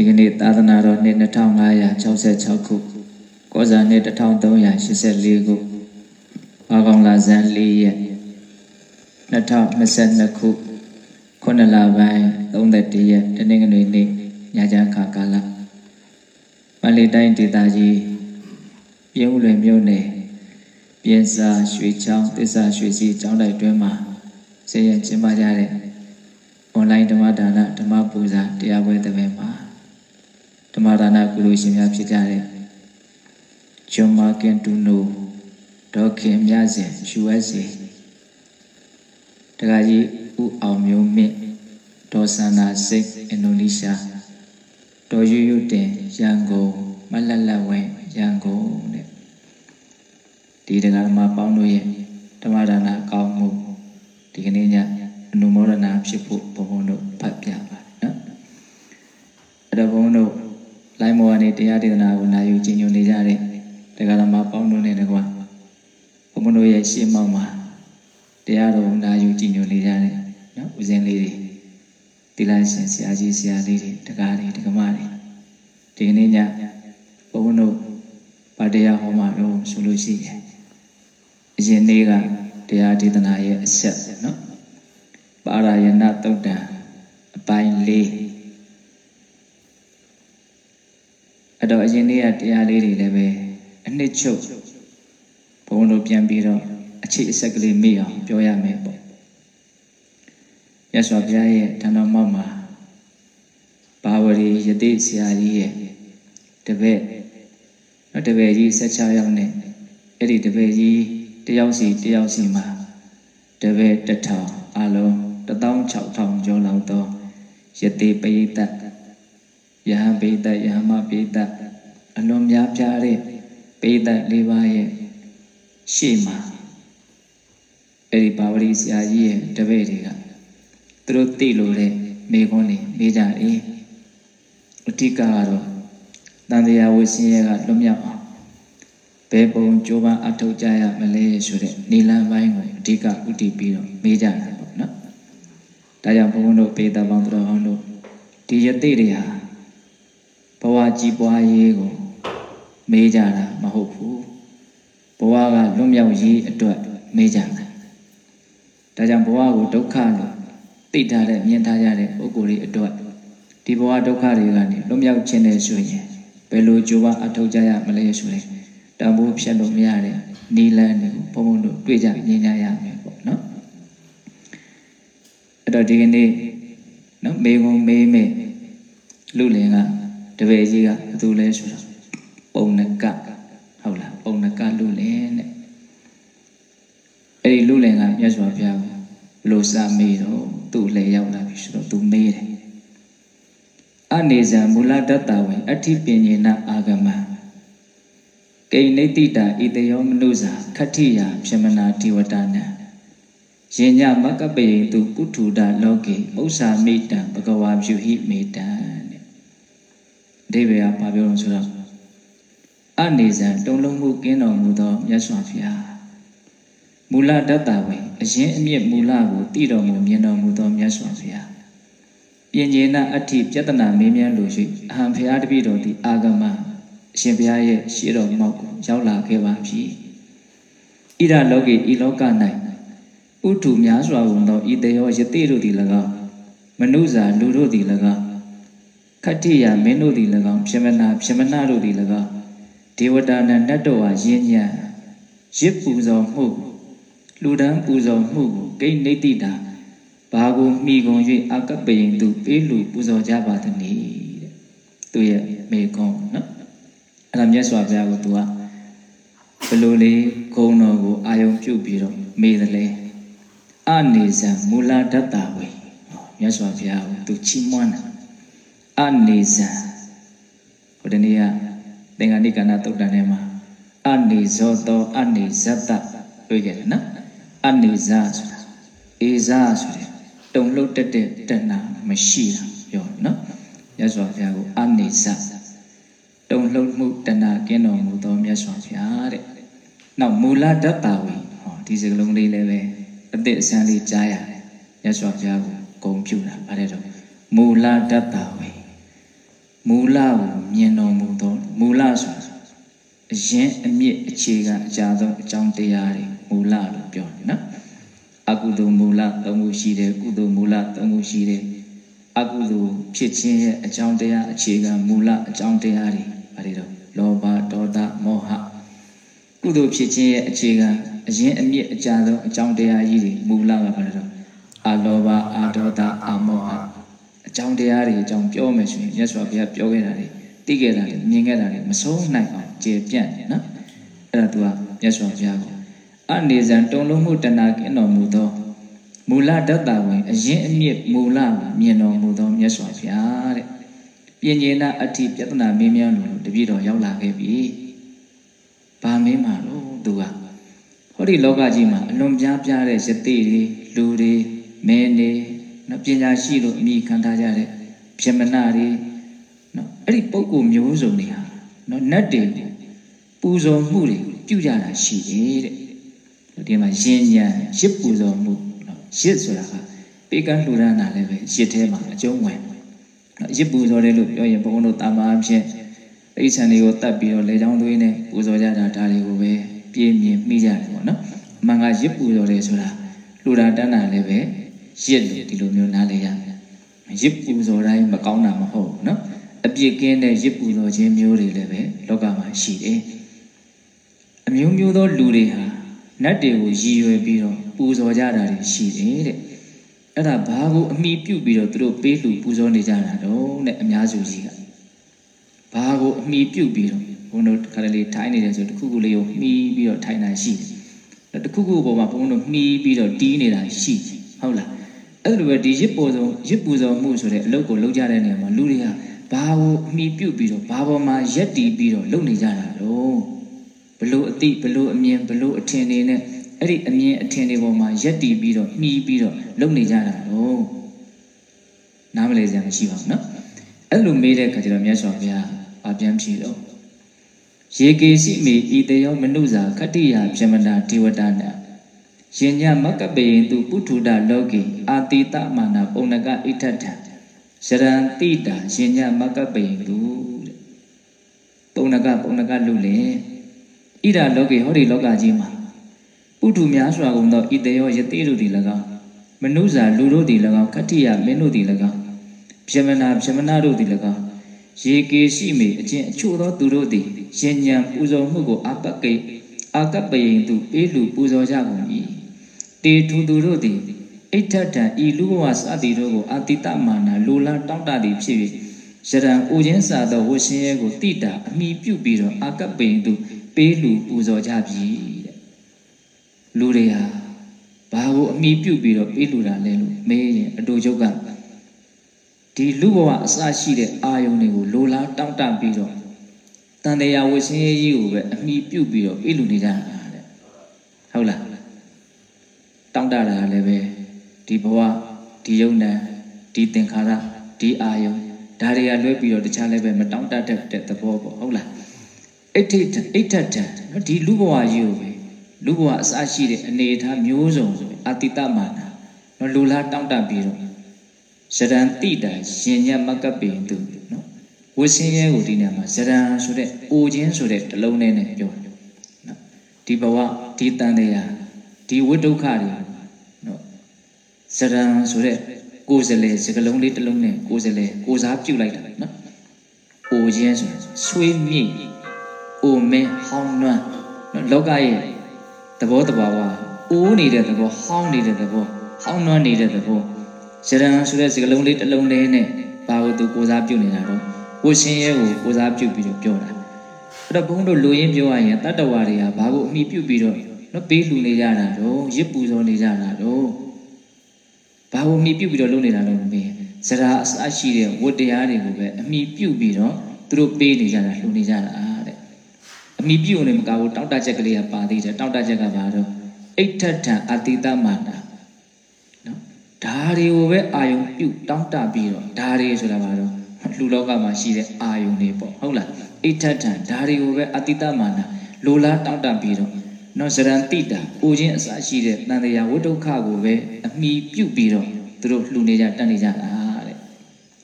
ဒီကနေ့သာသနာတော်နှစ်2566ခုကောဇာနှစ်1384ခုဘာကောင်လာဇန်4ရက်2022ခုခုနှစ်လပိုင်း31ရက်တနင်္ဂနွေနေ့ညချမ်းခါကာလမန္တလေးတိုင်းဒေသကြီးပြင်းဦးလွင်မြို့နယ်ပြင်းစာရွှေချောင်းတစ္ဆာရွှေစီကျောင်းတိုက်တွင်မှာဆေးရကျင်းပကြတဲ့အွန်လိုင်းဓမ္မဒါနဓမ္မပူဇာတရားပွဲတစ်ပင်မှာ ဓမ္မဒါနကုလိုရှင်များဖြစ်ကြတဲ့ဂျွန်မာကင်တူနိုဒေါခင်မြစဉ် USA တခါကြီးဦးအောင်မျိုးမြင့်ဒေါ်စန္ဒာစိတ်အင်ဒိုနီးရှားဒေါ်ရွရွတင်ရန်ကုန်မလတ်လတ်ဝင်းရန်ကုန်တဲ့ဒီတရားဓမ္မပေါင်းတို့ရဲ့ဓမ္မဒါနကောင်းမှုဒီကနေ့ညအနုမောဒနာဖြစ်ဖို့ဘုံဘုံတို့ဖတ်ပြပါနော်အဲ့တော့ဘုံတို့ လိုင်းမောကနေတရားဒေသနာကိုနာယူကျင့်ကြံနေကြတဲ့တရားဓမ္မပေါင်းတို့နဲ့တကွာဘုံဘုံတို့ရဲ့ရှေ့မောက်မှာတရားတော်နာယူကျင့်ကြံနေကြတဲ့နော်ဦးဇင်းလေးတွေတိလိုက်ရှင်ဆရာကြီးဆရာလေးတွေတကားတွေတက္ကမတွေဒီကနေ့ညဘုံဘုံတို့ဗတရားဟောမှာတော့ဆိုလို့ရှိရင်အရင်နေ့ကတရားဒေသနာရဲ့အဆက်နော်ပါရယနာတုတ်တံအပိုင်း၄ အဲ့တော့အရင်နေ့ကတရားလေးတွေလည်းပဲအနှစ်ချုပ်ဘုံတို့ပြန်ပြီးတော့အခြေအဆက်ကလေးမေ့အောင်ပြောရမယ်ပေါ့ရသော်ဘုရားရဲ့ဌာနမောက်မှာဘာဝရီယတိဆရာကြီးရဲ့တပည့်နော်တပည့်ကြီး16ယောက်နဲ့အဲ့ဒီတပည့်ကြီးတယောက်စီတယောက်စီမှာတပည့်တစ်ထောင်အလုံး16000ကျော်လောက်သောယတိပရိသတ် ယဟန်ပိသတ်ယဟမပိသတ်အလွန်များပြားတဲ့ပိသတ်၄ပါးရဲ့ရှေ့မှာအဲ့ဒီဘာဝရီဆရာကြီးရဲ့တပည့်တွေကသူတို့သိလို့တဲ့မိခွန်းတွေမေးကြတယ်အတိကကတော့တန်တရားဝိစင်းရဲ့ကလွတ်မြောက်အောင်ဘယ်ပုံကြိုးပမ်းအထောက်ကြရမလဲဆိုတဲ့နိလန်ပိုင်းကိုအဓိကဥတည်ပြီးတော့မေးကြတယ်ပေါ့နော်။ဒါကြောင့်ဘုန်းဘုန်းတို့ပေတပေါင်းတော်ဟောင်းတို့ဒီယတိတွေဟာ ဘဝကြီးပွားရေးကိုမေးကြတာမဟုတ်ဘူး။ဘဝကလွတ်မြောက်ရေးအတွက်မေးကြတာ။ဒါကြောင့်ဘဝကိုဒုက္ခလို့သိထားတဲ့မြင်ထားကြတဲ့ပုဂ္ဂိုလ်တွေအတွက်ဒီဘဝဒုက္ခတွေကနေလွတ်မြောက်ခြင်းနဲ့ဆိုရင်ဘယ်လိုကြိုးပမ်းအထောက်ကြရမလဲဆိုရင်တန်ဖိုးဖြတ်လို့မရတဲ့နီလန်းတွေကိုဘုံဘုံတို့တွေ့ကြမြင်ကြရမယ်ပေါ့နော်အဲ့တော့ဒီကနေ့နော်မေကုံမေးမေလူလင်က တပည့်ကြီးကဘယ်သူလဲဆိုတော့ပုံနကဟုတ်လားပုံနကလူလင်တဲ့အဲ့ဒီလူလင်ကမြတ်စွာဘုရားကိုဘလို့စာမေးတော့သူ့လေရောက်လာပြီဆိုတော့သူမေးတယ်အနေဇံမူလတတ္တဝေအဋ္ဌိပညေနအာဂမကိနေတိတာဣတယောမနုဇာခတ္ထိယဖြမနာတိဝတနံယင်ညမကပေတုပုထုဒလောကေဥ္စာမိတံဘဂဝါပြုဟိမေတံတဲ့ အဓိပ္ပာယ်ကဘာပြောလို့ဆိုတော့အနေဇံတုံလုံးမှုကင်းတော်မူသောမြတ်စွာဘုရားမူလတတ္တဝေအရင်အမြင့်မူလကိုတည်တော်မူမြင်တော်မူသောမြတ်စွာဘုရားပင်ညေနအဋ္ဌိပြတနာမေးမြန်းလို့ရှိအဟံဘုရားတပည့်တော်သည်အာဂမအရှင်ဘုရားရဲ့ရှေးတော်မောက်ကိုရောက်လာခဲ့ပါပြီဣရလောကေဤလောက၌ဥထုများစွာကုန်သောဤတယောယတိတို့သည်၎င်းမနုဇာလူတို့သည်၎င်း ခတ္တိယမင်းတို့သည်၎င်းပြမနာပြမနာတို့သည်၎င်းဒေဝတာနနတ်တော်ဟာယဉ်ညံရစ်ပူဇော်မှုလူဒန်းပူဇော်မှုကိုဂိနေတိတာဘာကိုမိကုန်၍အကပယင်သူပေးလူပူဇော်ကြပါသည်တဲ့သူရဲ့မေကွန်နော်အဲ့ဒါမြတ်စွာဘုရားကိုသူကဘလို့လေးဂုံတော်ကိုအာယုံပြုတ်ပြီးတော့မေးတယ်လေအနေဇံမူလတတ္တဝေမြတ်စွာဘုရားကိုသူချီးမွမ်းတာ အနေဇံဟိုတနေ့ကသင်္ကဏိကဏတုတ်တန်ထဲမှာအနေဇောတောအနေဇတ္တတွေ့ကြတယ်နော်အနေဇာဆိုတာအေဇာဆိုတဲ့တုံလှုပ်တက်တဲ့တဏှာမရှိတာပြောနော်မြတ်စွာဘုရားကိုအနေဇတုံလှုပ်မှုတဏှာကင်းတော်မူသောမြတ်စွာဘုရားတဲ့နောက်မူလတတ္တဝေဟောဒီစကလုံးလေးလည်းပဲအသစ်အစမ်းလေးကြားရတယ်မြတ်စွာဘုရားကိုဂုံပြုတာဗါတဲ့တော့မူလတတ္တဝေ မူလကိုမြင်တော်မူသောမူလဆိုတာအရင်အမြစ်အခြေခံအကြဆုံးအကြောင်းတရားတွေမူလလို့ပြောတယ်နော်အကုသိုလ်မူလသုံးခုရှိတယ်ကုသိုလ်မူလသုံးခုရှိတယ်အကုသိုလ်ဖြစ်ခြင်းရဲ့အကြောင်းတရားအခြေခံမူလအကြောင်းတရားတွေဘာတွေတော့လောဘဒေါသမောဟကုသိုလ်ဖြစ်ခြင်းရဲ့အခြေခံအရင်အမြစ်အကြဆုံးအကြောင်းတရားကြီးတွေမူလကဘာလဲတော့အလောဘအာဒေါသအာမောဟ အကြောင်းတရားတွေအကြောင်းပြောမယ်ဆိုရင်မြတ်စွာဘုရားပြောခဲ့တာတွေသိခဲ့တာတွေမြင်ခဲ့တာတွေမဆုံးနိုင်အောင်ကျေပြန့်တယ်နော်အဲ့ဒါသူကမြတ်စွာဘုရားကိုအနေဇံတုံလုံးမှုတဏကင်းတော်မူသောမူလတတ္တဝင်အရင်အမြစ်မူလကိုမြင်တော်မူသောမြတ်စွာဘုရားတဲ့ပြဉ္ဉေနအဋ္ဌိပြဿနာမင်းများလို့တပည့်တော်ရောက်လာခဲ့ပြီ။ဘာမင်းမှာလို့သူကဟောဒီလောကကြီးမှာအလွန်ပြားပြားတဲ့ယသိတွေလူတွေမင်းတွေ နော်ပညာရှိလို့အမိခံထားကြတဲ့ဗြဟ္မဏတွေနော်အဲ့ဒီပုဂ္ဂိုလ်မျိုးစုံတွေဟာနော်နတ်တွေပူဇော်မှုတွေပြုကြတာရှိတယ်တဲ့ဒီမှာရင်ညာရစ်ပူဇော်မှုနော်ရစ်ဆိုတာကပေကန်းလှူဒါန်းတာလည်းပဲရစ်ထဲမှာအကျုံးဝင်နော်ရစ်ပူဇော်တယ်လို့ပြောရင်ဘုန်းတော်တို့တာမာအဖြစ်အိဆန်တွေကိုတတ်ပြီးတော့လေချောင်းသွေးနဲ့ပူဇော်ကြတာဒါတွေကိုပဲပြင်းပြင်းမိကြတယ်ပေါ့နော်အမှန်ကရစ်ပူဇော်တယ်ဆိုတာလှူဒါန်းတန်းတာလည်းပဲ ရစ်လို့ဒီလိုမျိုးနားလေရတယ်ရစ်ပူဇော်တိုင်းမကောင်းတာမဟုတ်ဘူးနော်အပြစ်ကင်းတဲ့ရစ်ပူဇော်ခြင်းမျိုးတွေလည်းပဲလောကမှာရှိတယ်အမျိုးမျိုးသောလူတွေဟာနတ်တွေကိုရည်ရွယ်ပြီးတော့ပူဇော်ကြတာတွေရှိတယ်တဲ့အဲ့ဒါဘာကိုအမိပြုတ်ပြီးတော့သူတို့ပေးလူပူဇော်နေကြတာတော့တဲ့အများစုကြီးကဘာကိုအမိပြုတ်ပြီးတော့ဘုန်းတို့ခါလေးထိုင်းနေတယ်ဆိုတခုခုလေးကိုမှီးပြီးတော့ထိုင်းတာရှိတယ်တခုခုပေါ်မှာဘုန်းတို့မှီးပြီးတော့တီးနေတာရှိတယ်ဟုတ်လား အဲ့လိုပဲဒီရစ်ပူဇော်ရစ်ပူဇော်မှုဆိုတဲ့အလုပ်ကိုလုပ်ကြတဲ့နေရာမှာလူတွေကဘာကိုအမိပြုတ်ပြီးတော့ဘာပေါ်မှာရက်တီးပြီးတော့လုပ်နေကြတာတော့ဘလို့အတိဘလို့အမြင်ဘလို့အထင်တွေနဲ့အဲ့ဒီအမြင်အထင်တွေပေါ်မှာရက်တီးပြီးတော့မှီးပြီးတော့လုပ်နေကြတာတော့နားမလဲစရာမရှိပါဘူးနော်အဲ့လိုမေးတဲ့အခါကျတော့မြတ်စွာဘုရားဗာပြန်ဖြေတော့ရေကေစီမေဤတယောမနုဇာခတ္တိယပြမနာဒေဝတာနာ ရှင်ညမကပေယင်သူပုထုဒလောကေအာတိတမာနာပုံနကဣထထံရရန်တိတာရှင်ညမကပေယင်သူတဲ့ပုံနကပုံနကလူလေဣဒလောကေဟောဒီလောကကြီးမှာပုထုများစွာကုန်သောဣတယောယတိတို့သည်၎င်းမနုဇာလူတို့သည်၎င်းခတ္တိယမင်းတို့သည်၎င်းပြမနာပြမနာတို့သည်၎င်းရေကေရှိမေအချင်းအချို့သောသူတို့သည်ရှင်ညံပူဇော်မှုကိုအပကိအာကပယင်သူပေးလူပူဇော်ကြကုန်၏ တေထူသူတို့သည်အိဋ္ဌတံဤလူဘဝစသည်တို့ကိုအာတိတမာနာလူလာတောင့်တသည်ဖြစ်၍ရရန်အိုခြင်းစာသောဝရှင်ရဲကိုတိတာအမိပြုပြီးတော့အာကပယင်သူပေးလူပူဇော်ကြပြီတဲ့လူတွေဟာဘာကိုအမိပြုပြီးတော့ပေးလူတာလဲလို့မေးရင်အတူချုပ်ကဒီလူဘဝအစရှိတဲ့အာယုန်တွေကိုလိုလားတောင့်တပြီးတော့တန်တရားဝရှင်ရေးကြီးကိုပဲအမိပြုတ်ပြီးတော့ပြေလူနေကြတာတဲ့ဟုတ်လား တောင့်တတာလည်းပဲဒီဘဝဒီယုံနံဒီသင်္ခါရဒီအာယုံဒါတွေကလွဲပြီးတော့တခြားလည်းပဲမတောင့်တတတ်တဲ့သဘောပေါ့ဟုတ်လားအိဋ္ဌိအိဋ္ဌတံနော်ဒီလူဘဝကြီးကိုပဲလူဘဝအစရှိတဲ့အနေအထားမျိုးစုံဆိုအတိတမာနာနော်လူလားတောင့်တပြီးတော့ရရန်တိတံရှင်ညမကပင်သူနော်ဝဆင်းရဲကိုဒီနေရာမှာဇရံဆိုတဲ့အိုခြင်းဆိုတဲ့တလုံးနဲ့နဲ့ပြောနော်ဒီဘဝဒီတန်တရား ဒီဝိဒုက္ခတွေနော်ဇရံဆိုတဲ့ကိုယ်စလဲစကလုံးလေးတလုံးနဲ့ကိုယ်စလဲကိုစားပြုတ်လိုက်တာနော်အိုခြင်းဆိုဆွေးမြေ့အိုမဲဟောင်းနွမ်းနော်လောကရဲ့သဘောတဘာဝအိုးနေတဲ့သဘောဟောင်းနေတဲ့သဘောဟောင်းနွမ်းနေတဲ့သဘောဇရံဆိုတဲ့စကလုံးလေးတလုံးလေးနဲ့ဘာလို့သူကိုစားပြုတ်နေတာတော့ကိုရှင်ရဲကိုကိုစားပြုတ်ပြီးတော့ပြောတာအဲ့တော့ဘုန်းတို့လူရင်းပြောရရင်တတ္တဝါတွေကဘာကိုအမိပြုတ်ပြီးတော့ နော်ပေးလှူနေကြတာတော့ရစ်ပူဇော်နေကြတာတော့ဘာကိုအမိပြုတ်ပြီးတော့လုပ်နေတာလို့မင်းဇရာအစရှိတဲ့ဝတ္တရားတွေကိုပဲအမိပြုတ်ပြီးတော့သူတို့ပေးနေကြတာလှူနေကြတာတဲ့အမိပြုတ်နေမကဘူးတောက်တချက်ကလေးကပါသေးတယ်တောက်တချက်ကဘာတော့အိဋ္ဌထံအတိတမာနာနော်ဒါတွေကိုပဲအာယုံပြုတ်တောင်းတပြီးတော့ဒါတွေဆိုတာဘာတော့လူလောကမှာရှိတဲ့အာယုန်တွေပေါ့ဟုတ်လားအိဋ္ဌထံဒါတွေကိုပဲအတိတမာနာလိုလားတောင့်တပြီးတော့ နော်ဇရန်တိတာအိုခြင်းအစရှိတဲ့တန်တရားဝိဒုက္ခကိုပဲအမိပြုတ်ပြီးတော့သူတို့လှူနေကြတတ်နေကြတာတဲ့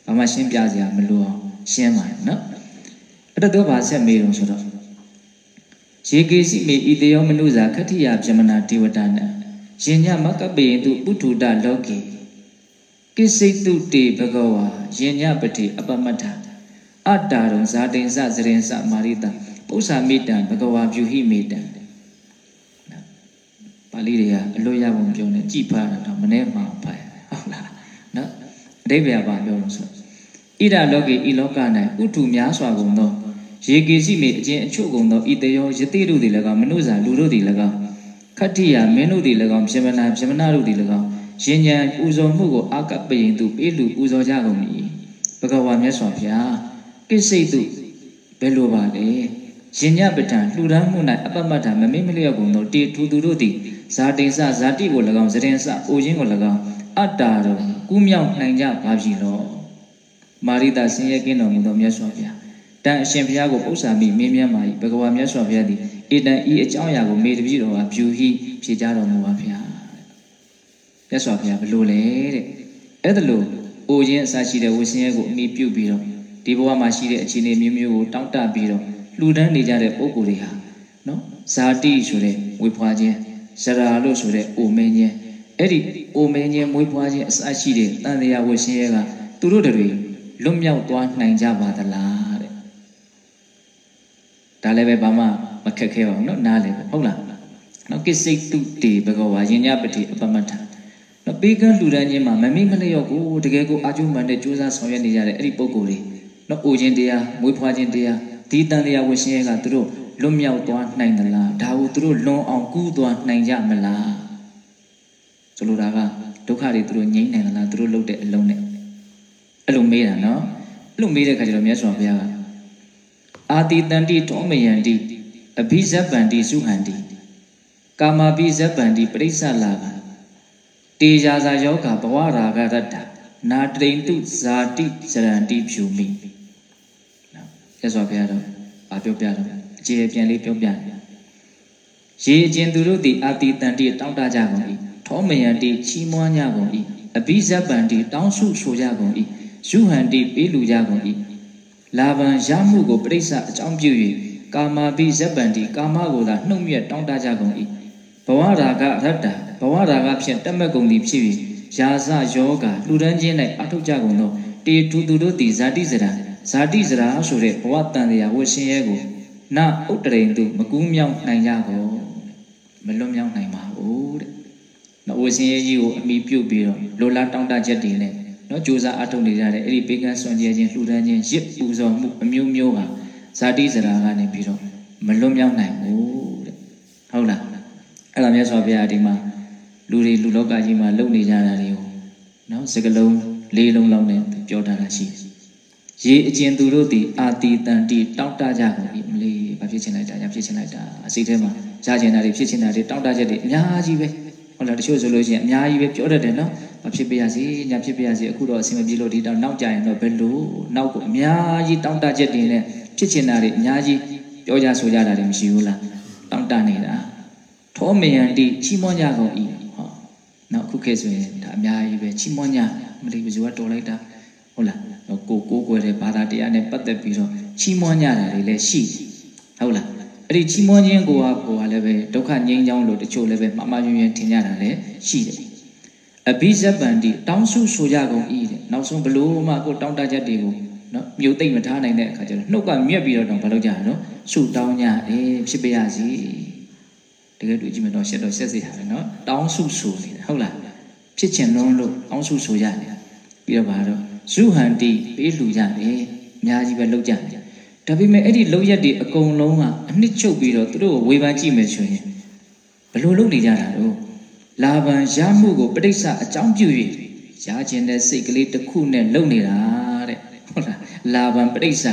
ဘာမှရှင်းပြစရာမလိုအောင်ရှင်းပါတယ်နော်အဲ့တော့သူကဘာဆက်မေးတော့ဆိုတော့ရေကေစီမေဤတေယောမနုဇာခတ္တိယပြမနာဒေဝတာနရှင်ညမကပ္ပေယတုပုထုတလောကေကိစိတုတေဘဂဝါရှင်ညပတိအပမတ္ထအတ္တာရုံဇာတိန်စဇရင်စမာရိတပု္ပ္ပာမိတံဘဂဝါပြုဟိမေတံ ပါဠိတွေကအလို့ရပုံပြောနေကြည်ဖားတာတော့မနေ့မှဖတ်ရဟုတ်လားနော်အဓိပ္ပာယ်ပါပြောလို့ဆိုဣဒလောကေဤလောက၌ဥထုများစွာကုန်သောရေကေစီမေအကျဉ်အချို့ကုန်သောဤတယောယတိတို့သည်၎င်းမနုဇာလူတို့သည်၎င်းခတ္တိယမင်းတို့သည်၎င်းပြမနာပြမနာတို့သည်၎င်းရှင်ညာပူဇော်မှုကိုအာကပယင်သူပေးလူပူဇော်ကြကုန်၏ဘဂဝါမြတ်စွာဘုရားကိစိတ်သူဘယ်လိုပါလဲရှင်ညပဋ္ဌာန်လှူဒန်းမှု၌အပမတ္ထမမေ့မလျော့ကုန်သောတေထူသူတို့သည် ဇာတိန်စဇာတိကို၎င်းဇရင်စအိုခြင်းကို၎င်းအတ္တာတော်ကူးမြောက်နိုင်ကြပါပြီလောမာရိတာဆင်းရဲကင်းတော်မူသောမြတ်စွာဘုရားတန်အရှင်ဘုရားကိုပု္ပ္ပာမိမင်းမြတ်မာ၏ဘဂဝါမြတ်စွာဘုရားသည်ဧတံဤအကြောင်းအရာကိုမေတ္တပြည့်တော်ဟာဖြူဟိဖြေကြတော်မူပါဘုရားမြတ်စွာဘုရားဘလို့လဲတဲ့အဲ့ဒါလို့အိုခြင်းအစရှိတဲ့ဝိဆင်းရဲကိုအမိပြုတ်ပြီးတော့ဒီဘဝမှာရှိတဲ့အခြေအနေမျိုးမျိုးကိုတောင့်တပြီးတော့လှူဒန်းနေကြတဲ့ပုံကိုယ်တွေဟာနော်ဇာတိဆိုတဲ့ဝေဖွာခြင်း ဇရာလို့ဆိုတဲ့အိုမင်းခြင်းအဲ့ဒီအိုမင်းခြင်းမွေးဖွားခြင်းအစရှိတဲ့တန်တရားဝိဆင်းရဲကသူတို့တွေလွတ်မြောက်သွားနိုင်ကြပါသလားတဲ့ဒါလည်းပဲဘာမှမခက်ခဲပါဘူးเนาะနားလေပဲဟုတ်လားနော်ကိစိတ်တုတေဘဂဝါယဉ်ညပတိအပမတ္ထနော်ပေကန်းလူတန်းချင်းမှာမမိမလျော့ကိုတကယ်ကိုအာကျုမှန်တဲ့ကြိုးစားဆောင်ရွက်နေကြတဲ့အဲ့ဒီပုံကိုယ်တွေနော်အိုခြင်းတရားမွေးဖွားခြင်းတရားဒီတန်တရားဝရှင်ရဲ့ကသူတို့ လွတ်မြောက်သွားနိုင်သလားဒါကိုသူတို့လွန်အောင်ကူးသွားနိုင်ကြမလားဆိုလိုတာကဒုက္ခတွေသူတို့ငြိမ်းနိုင်သလားသူတို့လုပ်တဲ့အလုံးနဲ့အဲ့လိုမေးတာနော်အဲ့လိုမေးတဲ့ခါကျတော့မြတ်စွာဘုရားကအာတိတန္တိတောမယန္တိအဘိဇဗန္တိစုဟန္တိကာမပိဇဗန္တိပရိစ္ဆလာကတေဇာဇာယောဂဘဝရာဂရတ္တနာတိန်တုဇာတိဇရန္တိဖြူမိနော်ရသော်ဘုရားတော့ဗာပြောပြတော့ အခြေပြန်လေးပြောပြတယ်ရေအကျင်သူတို့သည်အာတိတန်တိတောင်းတကြကုန်၏ထောမယံတိချီးမွမ်းကြကုန်၏အဘိဇဗန္တိတောင်းဆုဆိုကြကုန်၏ယူဟန္တိပေးလူကြကုန်၏လာဘံရမှုကိုပြိဿအကြောင်းပြု၍ကာမာပိဇဗန္တိကာမကိုသာနှုတ်မြတ်တောင်းတကြကုန်၏ဘဝရာဂအရတ္တဘဝရာဂဖြင့်တက်မဲ့ကုန်သည်ဖြစ်၍ယာစယောဂလှူဒန်းခြင်း၌အထုတ်ကြကုန်သောတေထူသူတို့သည်ဇာတိစရာဇာတိစရာဆိုတဲ့ဘဝတန်တရားဝရှင်ရဲကို နဥတရိန်သူမကူးမြောက်နိုင်ကြကုန်မလွတ်မြောက်နိုင်ပါဘူးတဲ့နော်ဝရှင်ရဲကြီးကိုအမိပြုတ်ပြီးတော့လိုလားတောင်းတချက်တွေနဲ့နော်ကြိုးစားအထုတ်နေကြတဲ့အဲ့ဒီပေကန်းစွန်ကြဲခြင်းလှူဒန်းခြင်းရစ်ပူဇော်မှုအမျိုးမျိုးဟာဇာတိစရာကနေပြီးတော့မလွတ်မြောက်နိုင်ဘူးတဲ့ဟုတ်လားအဲ့ဒါမြတ်စွာဘုရားဒီမှာလူတွေလူလောကကြီးမှာလုံနေကြတာတွေကိုနော်စကလုံးလေးလုံးလောက်နဲ့ပြောထားတာရှိတယ်ရေအကျဉ်သူတို့သည်အာတီတန်တီတောင့်တကြကုန်ပြီ မလေးဘာဖြစ်ချင်လိုက်တာညာဖြစ်ချင်လိုက်တာအစိတ်ထဲမှာရချင်တာတွေဖြစ်ချင်တာတွေတောင့်တချက်တွေအများကြီးပဲဟုတ်လားတချို့ဆိုလို့ရှိရင်အများကြီးပဲပြောတတ်တယ်နော်ဘာဖြစ်ပြရစီညာဖြစ်ပြရစီအခုတော့အဆင်မပြေလို့ဒီတော့နောက်ကြရင်တော့ဘယ်လိုနောက်ကိုအများကြီးတောင့်တချက်တွေနဲ့ဖြစ်ချင်တာတွေအများကြီးပြောကြဆိုကြတာတွေမရှိဘူးလားတောင့်တနေတာထောမယံတိချီးမွမ်းကြကုန်၏ဟောနောက်အခုခေတ်ဆိုရင်ဒါအများကြီးပဲချီးမွမ်းကြမလေးဘယ်သူကတော်လိုက်တာဟုတ်လားကိုကိုကိုွယ်တဲ့ဘာသာတရားနဲ့ပတ်သက်ပြီးတော့ချီးမွမ်းကြတာတွေလည်းရှိ ဟုတ်လားအဲ့ဒီချီးမွမ်းခြင်းကိုကကိုကလည်းပဲဒုက္ခငြိမ်းချောင်းလို့တချို့လည်းပဲမှားမှားယွင်းယွင်းထင်ကြတာလည်းရှိတယ်အဘိဇဗန္တိတောင်းဆုဆိုကြကုန်၏တဲ့နောက်ဆုံးဘလို့မှကိုတောင်းတချက်တွေကိုနော်မြုပ်သိမ့်မထားနိုင်တဲ့အခါကျတော့နှုတ်ကမြက်ပြီးတော့တော့ဘာလုပ်ကြရတော့ဆုတောင်းကြတယ်ဖြစ်ပါရစေတကယ်တွေ့ကြည့်မယ်တော့ရှက်တော့ရှက်စေတာပဲနော်တောင်းဆုဆိုနေတာဟုတ်လားဖြစ်ချင်လုံးလို့တောင်းဆုဆိုကြတယ်ပြီးတော့ဘာတော့ဇုဟန်တိပေးလှူကြတယ်အများကြီးပဲလုပ်ကြတယ် ဒါပေမဲ့အဲ့ဒီလောက်ရက်တွေအကုန်လုံးကအနှစ်ချုပ်ပြီးတော့သူတို့ကိုဝေဖန်ကြည့်မယ်ဆိုရင်ဘယ်လိုလုပ်နေကြတာတော့လာဘံရမှုကိုပဋိစ္စအကြောင်းပြု၍ရခြင်းတဲ့စိတ်ကလေးတစ်ခုနဲ့လုပ်နေတာတဲ့ဟုတ်လားလာဘံပဋိစ္စ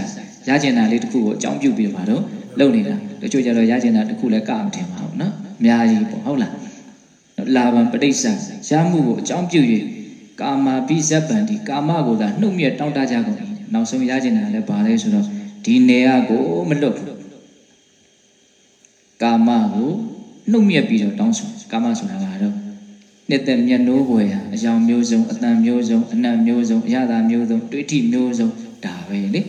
ရခြင်းတာလေးတစ်ခုကိုအကြောင်းပြုပြီးပါတော့လုပ်နေတာတချို့ကျတော့ရခြင်းတာတစ်ခုလည်းကမထင်ပါဘူးနော်အများကြီးပေါ့ဟုတ်လားလာဘံပဋိစ္စရမှုကိုအကြောင်းပြု၍ကာမာပိဇဗန္တိကာမကိုသာနှုတ်မြက်တောင်းတကြကုန်၏နောက်ဆုံးရခြင်းတာလည်းဘာလဲဆိုတော့ ဒီနေရာကိုမလွတ်ဘူးကာမကိုနှုတ်မြက်ပြီးတော့တောင်းဆိုကာမဆိုတာကတော့နှစ်သက်မျက်နှိုးပွေဟာအယောင်မျိုးစုံအတန်မျိုးစုံအနတ်မျိုးစုံအရသာမျိုးစုံတွေးထိမျိုးစုံဒါပဲလေ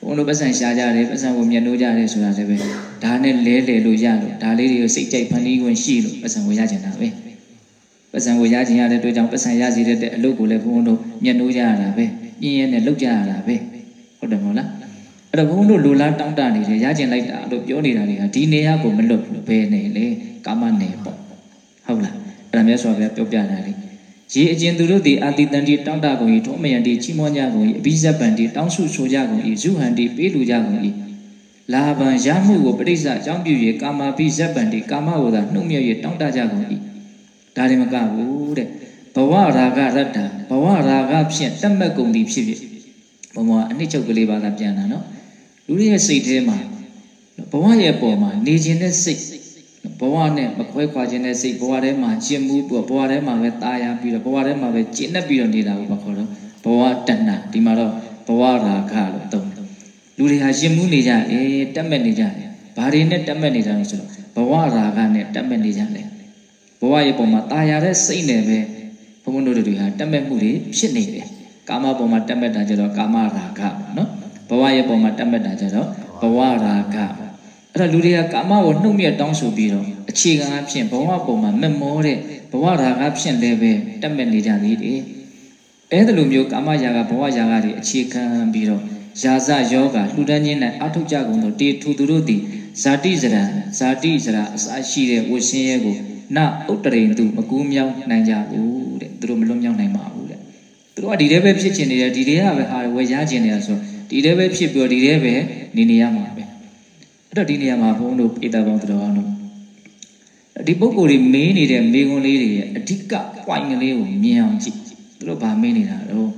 ဘုန်းတို့ပတ်စံရှားကြတယ်ပတ်စံကိုမျက်နှိုးကြတယ်ဆိုတာလည်းပဲဒါနဲ့လဲလေလို့ရလို့ဒါလေးတွေကိုစိတ်ကြိုက်ဖန်တီးခွင့်ရှိလို့ပတ်စံကိုရကျင်တာပဲပတ်စံကိုရကျင်ရတဲ့အတွက်ကြောင့်ပတ်စံရစီတဲ့အလုပ်ကိုလည်းဘုန်းတို့မျက်နှိုးကြရတာပဲပြင်းရဲနဲ့လုပ်ကြရတာပဲဟုတ်တယ်မဟုတ်လား အဲ့တော့ဘုန်းတို့လူလားတောင်းတနေတယ်ရကျင်လိုက်တာလို့ပြောနေတာတွေကဒီနေရာကိုမလွတ်ဘူးဘယ်နေလဲကာမနေပေါ့ဟုတ်လားအဲ့ဒါမျိုးဆိုတော့ပြောပြတာလေရေအကျဉ်သူတို့သည်အာတိတန်တိတောင်းတကုန်၏ထောမယံတိချီးမွမ်းကြကုန်၏အဘိဇဗံတိတောင်းဆုဆိုကြကုန်၏ဇုဟန်တိပေးလူကြကုန်၏လာဘံရမှုကိုပရိစ္ဆအကြောင်းပြု၍ကာမဘိဇဗံတိကာမဝဒနှုတ်မြတ်၍တောင်းတကြကုန်၏ဒါလည်းမကဘူးတဲ့ဘဝရာဂရတ္တဘဝရာဂဖြင့်တတ်မဲ့ကုန်သည်ဖြစ်ဖြစ်ဘုံဘဝအနှစ်ချုပ်ကလေးပါသာပြန်တာနော် လူတွေရဲ့စိတ်ထဲမှာဘဝရဲ့ပုံမှာနေခြင်းတဲ့စိတ်ဘဝနဲ့မခွဲခွာခြင်းတဲ့စိတ်ဘဝထဲမှာကျင့်မှုဘဝထဲမှာပဲตายရပြီးတော့ဘဝထဲမှာပဲကျင့်နေပြီးတော့နေတာကိုမခေါ်တော့ဘဝတဏ္ဍဒီမှာတော့ဘဝရာဂလို့သုံးတယ်လူတွေဟာရှင်းမှုနေကြတယ်တက်မဲ့နေကြတယ်ဘာတွေနဲ့တက်မဲ့နေကြလဲဆိုတော့ဘဝရာဂနဲ့တက်မဲ့နေကြတယ်ဘဝရဲ့ပုံမှာตายရတဲ့စိတ်နဲ့ပဲဘုန်းဘုန်းတို့တွေဟာတက်မဲ့မှုတွေဖြစ်နေတယ်ကာမပုံမှာတက်မဲ့တာကြတော့ကာမရာဂပေါ့နော် ဘဝရဲ့ပုံမှာတက်မဲ့တာကြတော့ဘဝရာဂပေါ့အဲ့တော့လူတွေကကာမကိုနှုတ်မြတ်တောင်းဆိုပြီးတော့အခြေခံအဖြစ်ဘဝပုံမှာမမောတဲ့ဘဝရာဂဖြစ်လည်းပဲတက်မဲ့နေကြသေးတယ်အဲ့ဒါလိုမျိုးကာမရာဂဘဝရာဂတွေအခြေခံပြီးတော့ယာဇယောဂလှူဒန်းခြင်းနဲ့အထုတ်ကြကုန်သောတေထူသူတို့သည်ဇာတိဇရံဇာတိဇရာအစရှိတဲ့ဝရှင်ရဲကိုနဥတ္တရိန်သူမကူးမြောင်းနိုင်ကြဘူးတဲ့သူတို့မလွတ်မြောက်နိုင်ပါဘူးတဲ့သူတို့ကဒီထဲပဲဖြစ်ချင်နေတယ်ဒီထဲကပဲဟာဝယ်ရချင်နေတာဆို ဒီထဲပဲဖြစ်ပြီးတော့ဒီထဲပဲနေနေရမှာပဲအဲ့တော့ဒီနေရာမှာဘုန်းတို့ပိတပေါင်းတော်အောင်လို့ဒီပုံကိုယ်တွေမေးနေတဲ့မေးခွန်းလေးတွေရဲ့အဓိက point ကလေးကိုမြင်အောင်ကြည့်သူတို့ဗာမေးနေတာတော့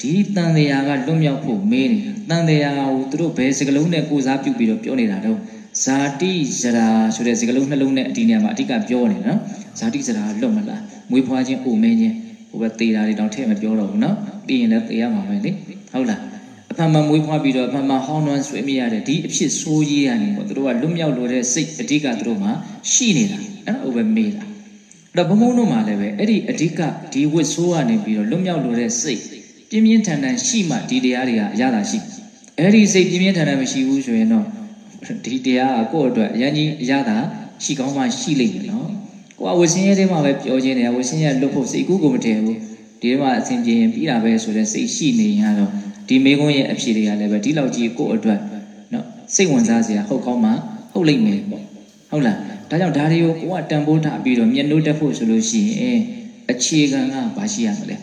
ဒီတန်တရားကလွတ်မြောက်ဖို့မေးနေတာတန်တရားကိုသူတို့ဘယ်စကလုံးနဲ့ကိုစားပြုပြီးတော့ပြောနေတာတော့ဇာတိဇရာဆိုတဲ့စကလုံးနှလုံးနဲ့အဒီနေရာမှာအဓိကပြောနေနော်ဇာတိဇရာလွတ်မလားမွေးဖွားခြင်းအိုမင်းခြင်းဟိုပဲသေတာတွေတောင်ထည့်မပြောတော့ဘူးနော်ပြီးရင်လည်းသေရမှာပဲလေဟုတ်လား အဖန်မမွေးဖွားပြီးတော့အဖန်မဟောင်းနှွမ်းဆွေးမိရတဲ့ဒီအဖြစ်ဆိုးကြီးရနေပေါ့သူတို့ကလွတ်မြောက်လို့တဲ့စိတ်အဓိကသူတို့မှာရှိနေတာအဲ့ဒါဟိုပဲမေးတာအဲ့တော့ဘုံဘုံတို့မှာလည်းပဲအဲ့ဒီအဓိကဒီဝတ်ဆိုးကနေပြီးတော့လွတ်မြောက်လို့တဲ့စိတ်ပြင်းပြင်းထန်ထန်ရှိမှဒီတရားတွေကအရသာရှိအဲ့ဒီစိတ်ပြင်းပြင်းထန်ထန်မရှိဘူးဆိုရင်တော့ဒီတရားကကိုယ့်အတွက်အရင်ကြီးအရသာရှိကောင်းမှရှိလိမ့်မယ်နော်ကိုကဝဆင်းရဲထဲမှာပဲပြောခြင်းတယ်ဝဆင်းရဲလွတ်ဖို့စိတ်ကူးကိုမတည်ဘူးဒီထဲမှာအစဉ်ပြေရင်ပြီးတာပဲဆိုတဲ့စိတ်ရှိနေရင်တော့ ဒီမေကုန်းရဲ့အဖြေတွေကလည်းပဲဒီလောက်ကြီးကိုယ့်အတွက်နော်စိတ်ဝင်စားစရာဟုတ်ကောင်းမှဟုတ်လိမ့်မယ်ပေါ့ဟုတ်လားဒါကြောင့်ဒါတွေကိုကိုကတန်ဖိုးထားပြီးတော့မျက်နှိုးတက်ဖို့ဆိုလို့ရှိရင်အခြေခံကဘာရှိရမလဲ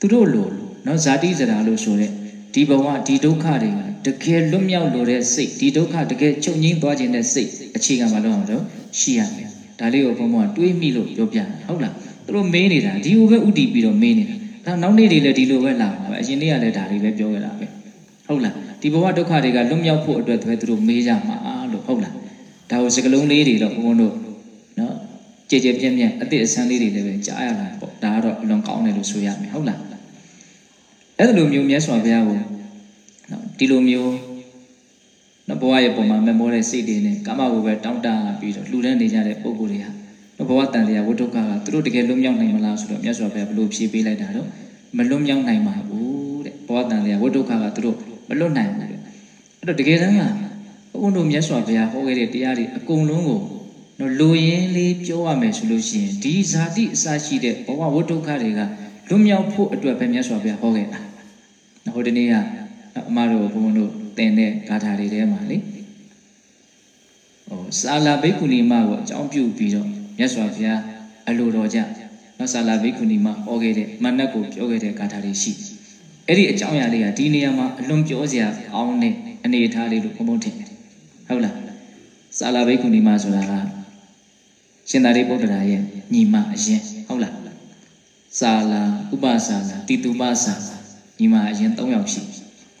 သူတို့လိုနော်ဇာတိဇရာလို့ဆိုတဲ့ဒီဘဝဒီဒုက္ခတွေကတကယ်လွတ်မြောက်လို့တဲ့စိတ်ဒီဒုက္ခတကယ်ချုပ်ငြိမ်းသွားခြင်းတဲ့စိတ်အခြေခံမလို့အောင်တော့ရှိရမယ်ဒါလေးကိုဘုံဘုံကတွေးမိလို့ပြောပြတယ်ဟုတ်လားသူတို့မေးနေတာဒီလိုပဲဥတည်ပြီးတော့မေးနေတာ ဒါနောက်နေ့တွေလည်းဒီလိုပဲလာမှာပဲအရင်နေ့ကလည်းဒါလေးပဲပြောခဲ့တာပဲဟုတ်လားဒီဘဝဒုက္ခတွေကလွတ်မြောက်ဖို့အတွက်ပဲသူတို့မေးကြမှာလို့ဟုတ်လားဒါကိုစကလုံးလေးတွေတော့ဘုံဘုံတို့နော်ကြည်ကြည်ပြန့်ပြန့်အသည့်အဆန်းလေးတွေလည်းပဲကြားရတာပေါ့ဒါကတော့အလွန်ကောင်းတယ်လို့ဆိုရမယ်ဟုတ်လားအဲ့လိုမျိုးမြတ်စွာဘုရားကိုနော်ဒီလိုမျိုးနော်ဘဝရဲ့ပုံမှာမမောတဲ့စိတ်တွေနဲ့ကာမဘုပဲတောင်းတပြီးတော့လှူဒန်းနေကြတဲ့ပုံကိုယ်တွေဟာနော် ဘဝတန်တရားဝိတုကကသူတို့တကယ်လွတ်မြောက်နိုင်မလားဆိုတော့မြတ်စွာဘုရားဘလို့ဖြေပေးလိုက်တာတော့မလွတ်မြောက်နိုင်ပါဘူးတဲ့ဘဝတန်တရားဝိတုကကသူတို့မလွတ်နိုင်ဘူးတဲ့အဲ့တော့တကယ်တမ်းကဘုန်းတို့မြတ်စွာဘုရားဟောခဲ့တဲ့တရားတွေအကုန်လုံးကိုနော်လူရင်းလေးပြောရမယ်ဆိုလို့ရှိရင်ဒီဇာတိအစရှိတဲ့ဘဝဝိတုကတွေကလွတ်မြောက်ဖို့အတွက်ပဲမြတ်စွာဘုရားဟောခဲ့တာဟိုဒီနေ့ကအမတို့ဘုန်းတို့သင်တဲ့ဂါထာတွေထဲမှာလေဟိုစာလာဘိက္ခုနီမကိုအကြောင်းပြုပြီးတော့ မြတ်စွာဘုရားအလိုတော်ကြနော်စာလာဘိက္ခုနီမဟောခဲ့တဲ့မနတ်ကိုပြောခဲ့တဲ့ဂါထာတွေရှိအဲ့ဒီအကြောင်းအရာလေးကဒီနေရာမှာအလွန်ပြောစရာအောင်းတဲ့အနေအထားလေးလို့ဘုံဘုံထင်တယ်ဟုတ်လားစာလာဘိက္ခုနီမဆိုတာကရှင်သာရိပုတ္တရာရဲ့ညီမအရင်ဟုတ်လားစာလာဥပစာလာတိတုပစာလာညီမအရင်၃ယောက်ရှိ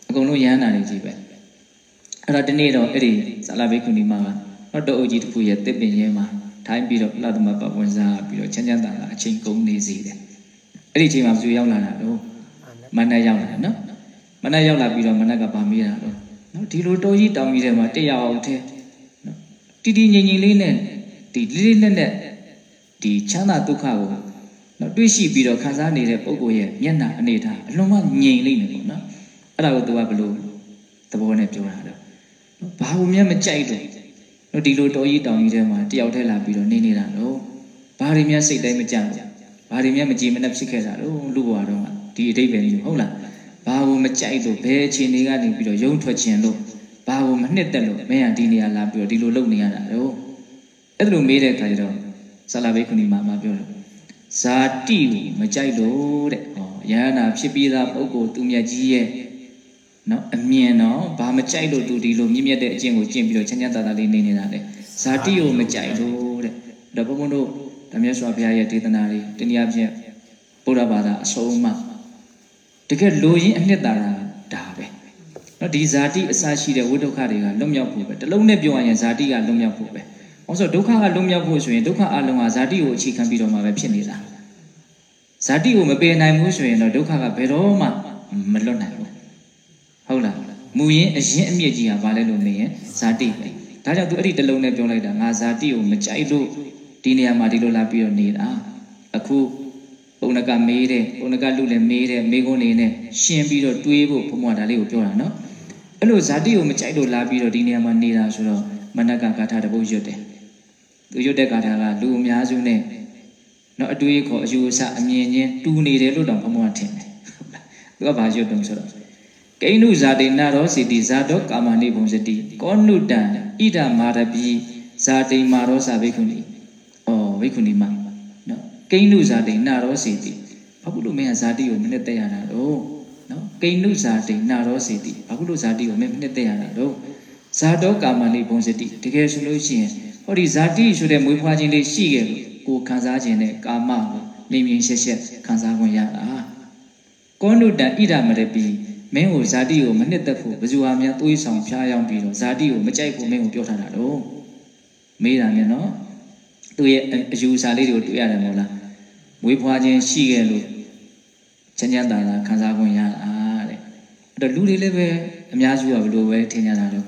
အကုန်လုံးရဟန္တာတွေကြီးပဲအဲ့တော့ဒီနေ့တော့အဲ့ဒီဇာလဘိက္ခုနီမကတော့တအုပ်ကြီးတစ်ခုရဲ့တစ်ပင်ရဲမှာ ထိုင်းပြီးတော့လသမပဝင်စားပြီးတော့ချမ်းချမ်းသာသာအချိန်ကုန်နေစေတယ်အဲ့ဒီအချိန်မှာဘယ်သူရောက်လာတာတော့မနက်ရောက်လာတယ်နော်မနက်ရောက်လာပြီးတော့မနက်ကဗာမေးတာတော့နော်ဒီလိုတော်ကြီးတောင်းကြီးထဲမှာတက်ရအောင်ထဲနော်တီတီငိမ့်ငိမ့်လေးနဲ့ဒီလေးလေးနဲ့နဲ့ဒီချမ်းသာဒုက္ခကိုနော်တွေးရှိပြီးတော့ခံစားနေတဲ့ပုဂ္ဂိုလ်ရဲ့မျက်နှာအနေထားအလွန်မှငြိမ်လိမ့်မယ်ပေါ့နော်အဲ့ဒါကိုသူကဘလို့သဘောနဲ့ပြောတာတော့ဘာလို့များမကြိုက်လို့ တို့ဒီလိုတော်ကြီးတောင်ကြီးထဲမှာတယောက်တည်းလာပြီးတော့နေနေတာတော့ဘာတွေများစိတ်တိုင်းမကြဘူးဘာတွေများမကြည်မနှက်ဖြစ်ခဲ့တာတော့လူဘွားတော့ဒီအတိတ်ပဲကြီးဟုတ်လားဘာလို့မကြိုက်လို့ဘယ်အခြေအနေကနေပြီးတော့ယုံထွက်ခြင်းလို့ဘာလို့မနှစ်သက်လို့မင်းကဒီနေရာလာပြီးတော့ဒီလိုလုပ်နေရတာတော့အဲ့ဒါလိုမေးတဲ့အခါကျတော့ဆလာဘေးခုနီမာမပြောတယ်ဇာတိကိုမကြိုက်လို့တဲ့ဟောယန္နာဖြစ်ပြီးသားပုဂ္ဂိုလ်သူမြတ်ကြီးရဲ့ နော်အမြင်တော့ဘာမကြိုက်လို့သူဒီလိုမြင့်မြတ်တဲ့အကျင့်ကိုကျင့်ပြီးတော့ချမ်းချမ်းသာသာလေးနေနေတာလေဇာတိကိုမကြိုက်လို့တဲ့ဒါဘုံဘုံတို့ဓမ္မစွာဘုရားရဲ့ဒေသနာတွေတနည်းအားဖြင့်ဗုဒ္ဓဘာသာအဆုံးအမတကယ်လိုရင်းအနှစ်သာရဒါပဲနော်ဒီဇာတိအစရှိတဲ့ဝိဒုက္ခတွေကလွတ်မြောက်ဖို့ပဲတလုံးနဲ့ပြောရရင်ဇာတိကလွတ်မြောက်ဖို့ပဲ။အောင်ဆိုဒုက္ခကလွတ်မြောက်ဖို့ဆိုရင်ဒုက္ခအလုံးကဇာတိကိုအခြေခံပြီးတော့မှပဲဖြစ်နေတာ။ဇာတိကိုမပယ်နိုင်ဘူးဆိုရင်တော့ဒုက္ခကဘယ်တော့မှမလွတ်နိုင်ဘူး။ ဟုတ်လား။မူရင်းအရင်အမြင့်ကြီးကဘာလဲလို့မေးရင်ဇာတိပဲ။ဒါကြောင့်သူအဲ့ဒီတလုံးနဲ့ပြောလိုက်တာငါဇာတိကိုမကြိုက်လို့ဒီနေရာမှာဒီလိုလာပြီးတော့နေတာ။အခုပုံနကမေးတဲ့ပုံနကလူလည်းမေးတဲ့မေးခွန်းနေနဲ့ရှင်းပြီးတော့တွေးဖို့ဘုံဘွားဒါလေးကိုပြောတာနော်။အဲ့လိုဇာတိကိုမကြိုက်လို့လာပြီးတော့ဒီနေရာမှာနေတာဆိုတော့မနကဂါထာတပုတ်ရွတ်တယ်သူရွတ်တဲ့ဂါထာကလူအများစုနဲ့နော်အတွေးခေါ်အယူအဆအမြင်ချင်းတူနေတယ်လို့တောင်ဘုံဘွားထင်တယ်သူကဘာရွတ်တုံးဆိုတော့ ကိဏုဇာတိနာရောစီတိဇာတောကာမနိဘုံစတိကောနုတံဣဒမာရပိဇာတိမာရောစာဘိက္ခုနီဩဘိက္ခုနီမနော်ကိဏုဇာတိနာရောစီတိဘာဖြစ်လို့မင်းကဇာတိကိုမနဲ့တက်ရတာတော့နော်ကိဏုဇာတိနာရောစီတိဘာဖြစ်လို့ဇာတိကိုမင်းမနဲ့တက်ရတာတော့ဇာတောကာမနိဘုံစတိတကယ်ဆိုလို့ရှိရင်ဟောဒီဇာတိဆိုတဲ့မွေးဖွားခြင်းလေးရှိခဲ့လို့ကိုခံစားခြင်းနဲ့ကာမကိုနေမြင်ရှက်ရှက်ခံစားခွင့်ရတာကောနုတံဣဒမရပိ မင်းကိုဇာတိကိုမနှစ်သက်ဖို့ဘဇူဟာများသွေးဆောင်ဖျားယောင်းပြီးတော့ဇာတိကိုမကြိုက်ဖို့မင်းကိုပြောထားတာတော့မေးတာမြန်နော်သူရဲ့အယူအဆလေးတွေကိုတွေ့ရတယ်မဟုတ်လားမွေးဖွားခြင်းရှိခဲ့လို့ချမ်းချမ်းသာသာခံစားခွင့်ရတာတဲ့အဲ့တော့လူတွေလည်းပဲအများစုကဘယ်လိုပဲထင်ကြတာတော့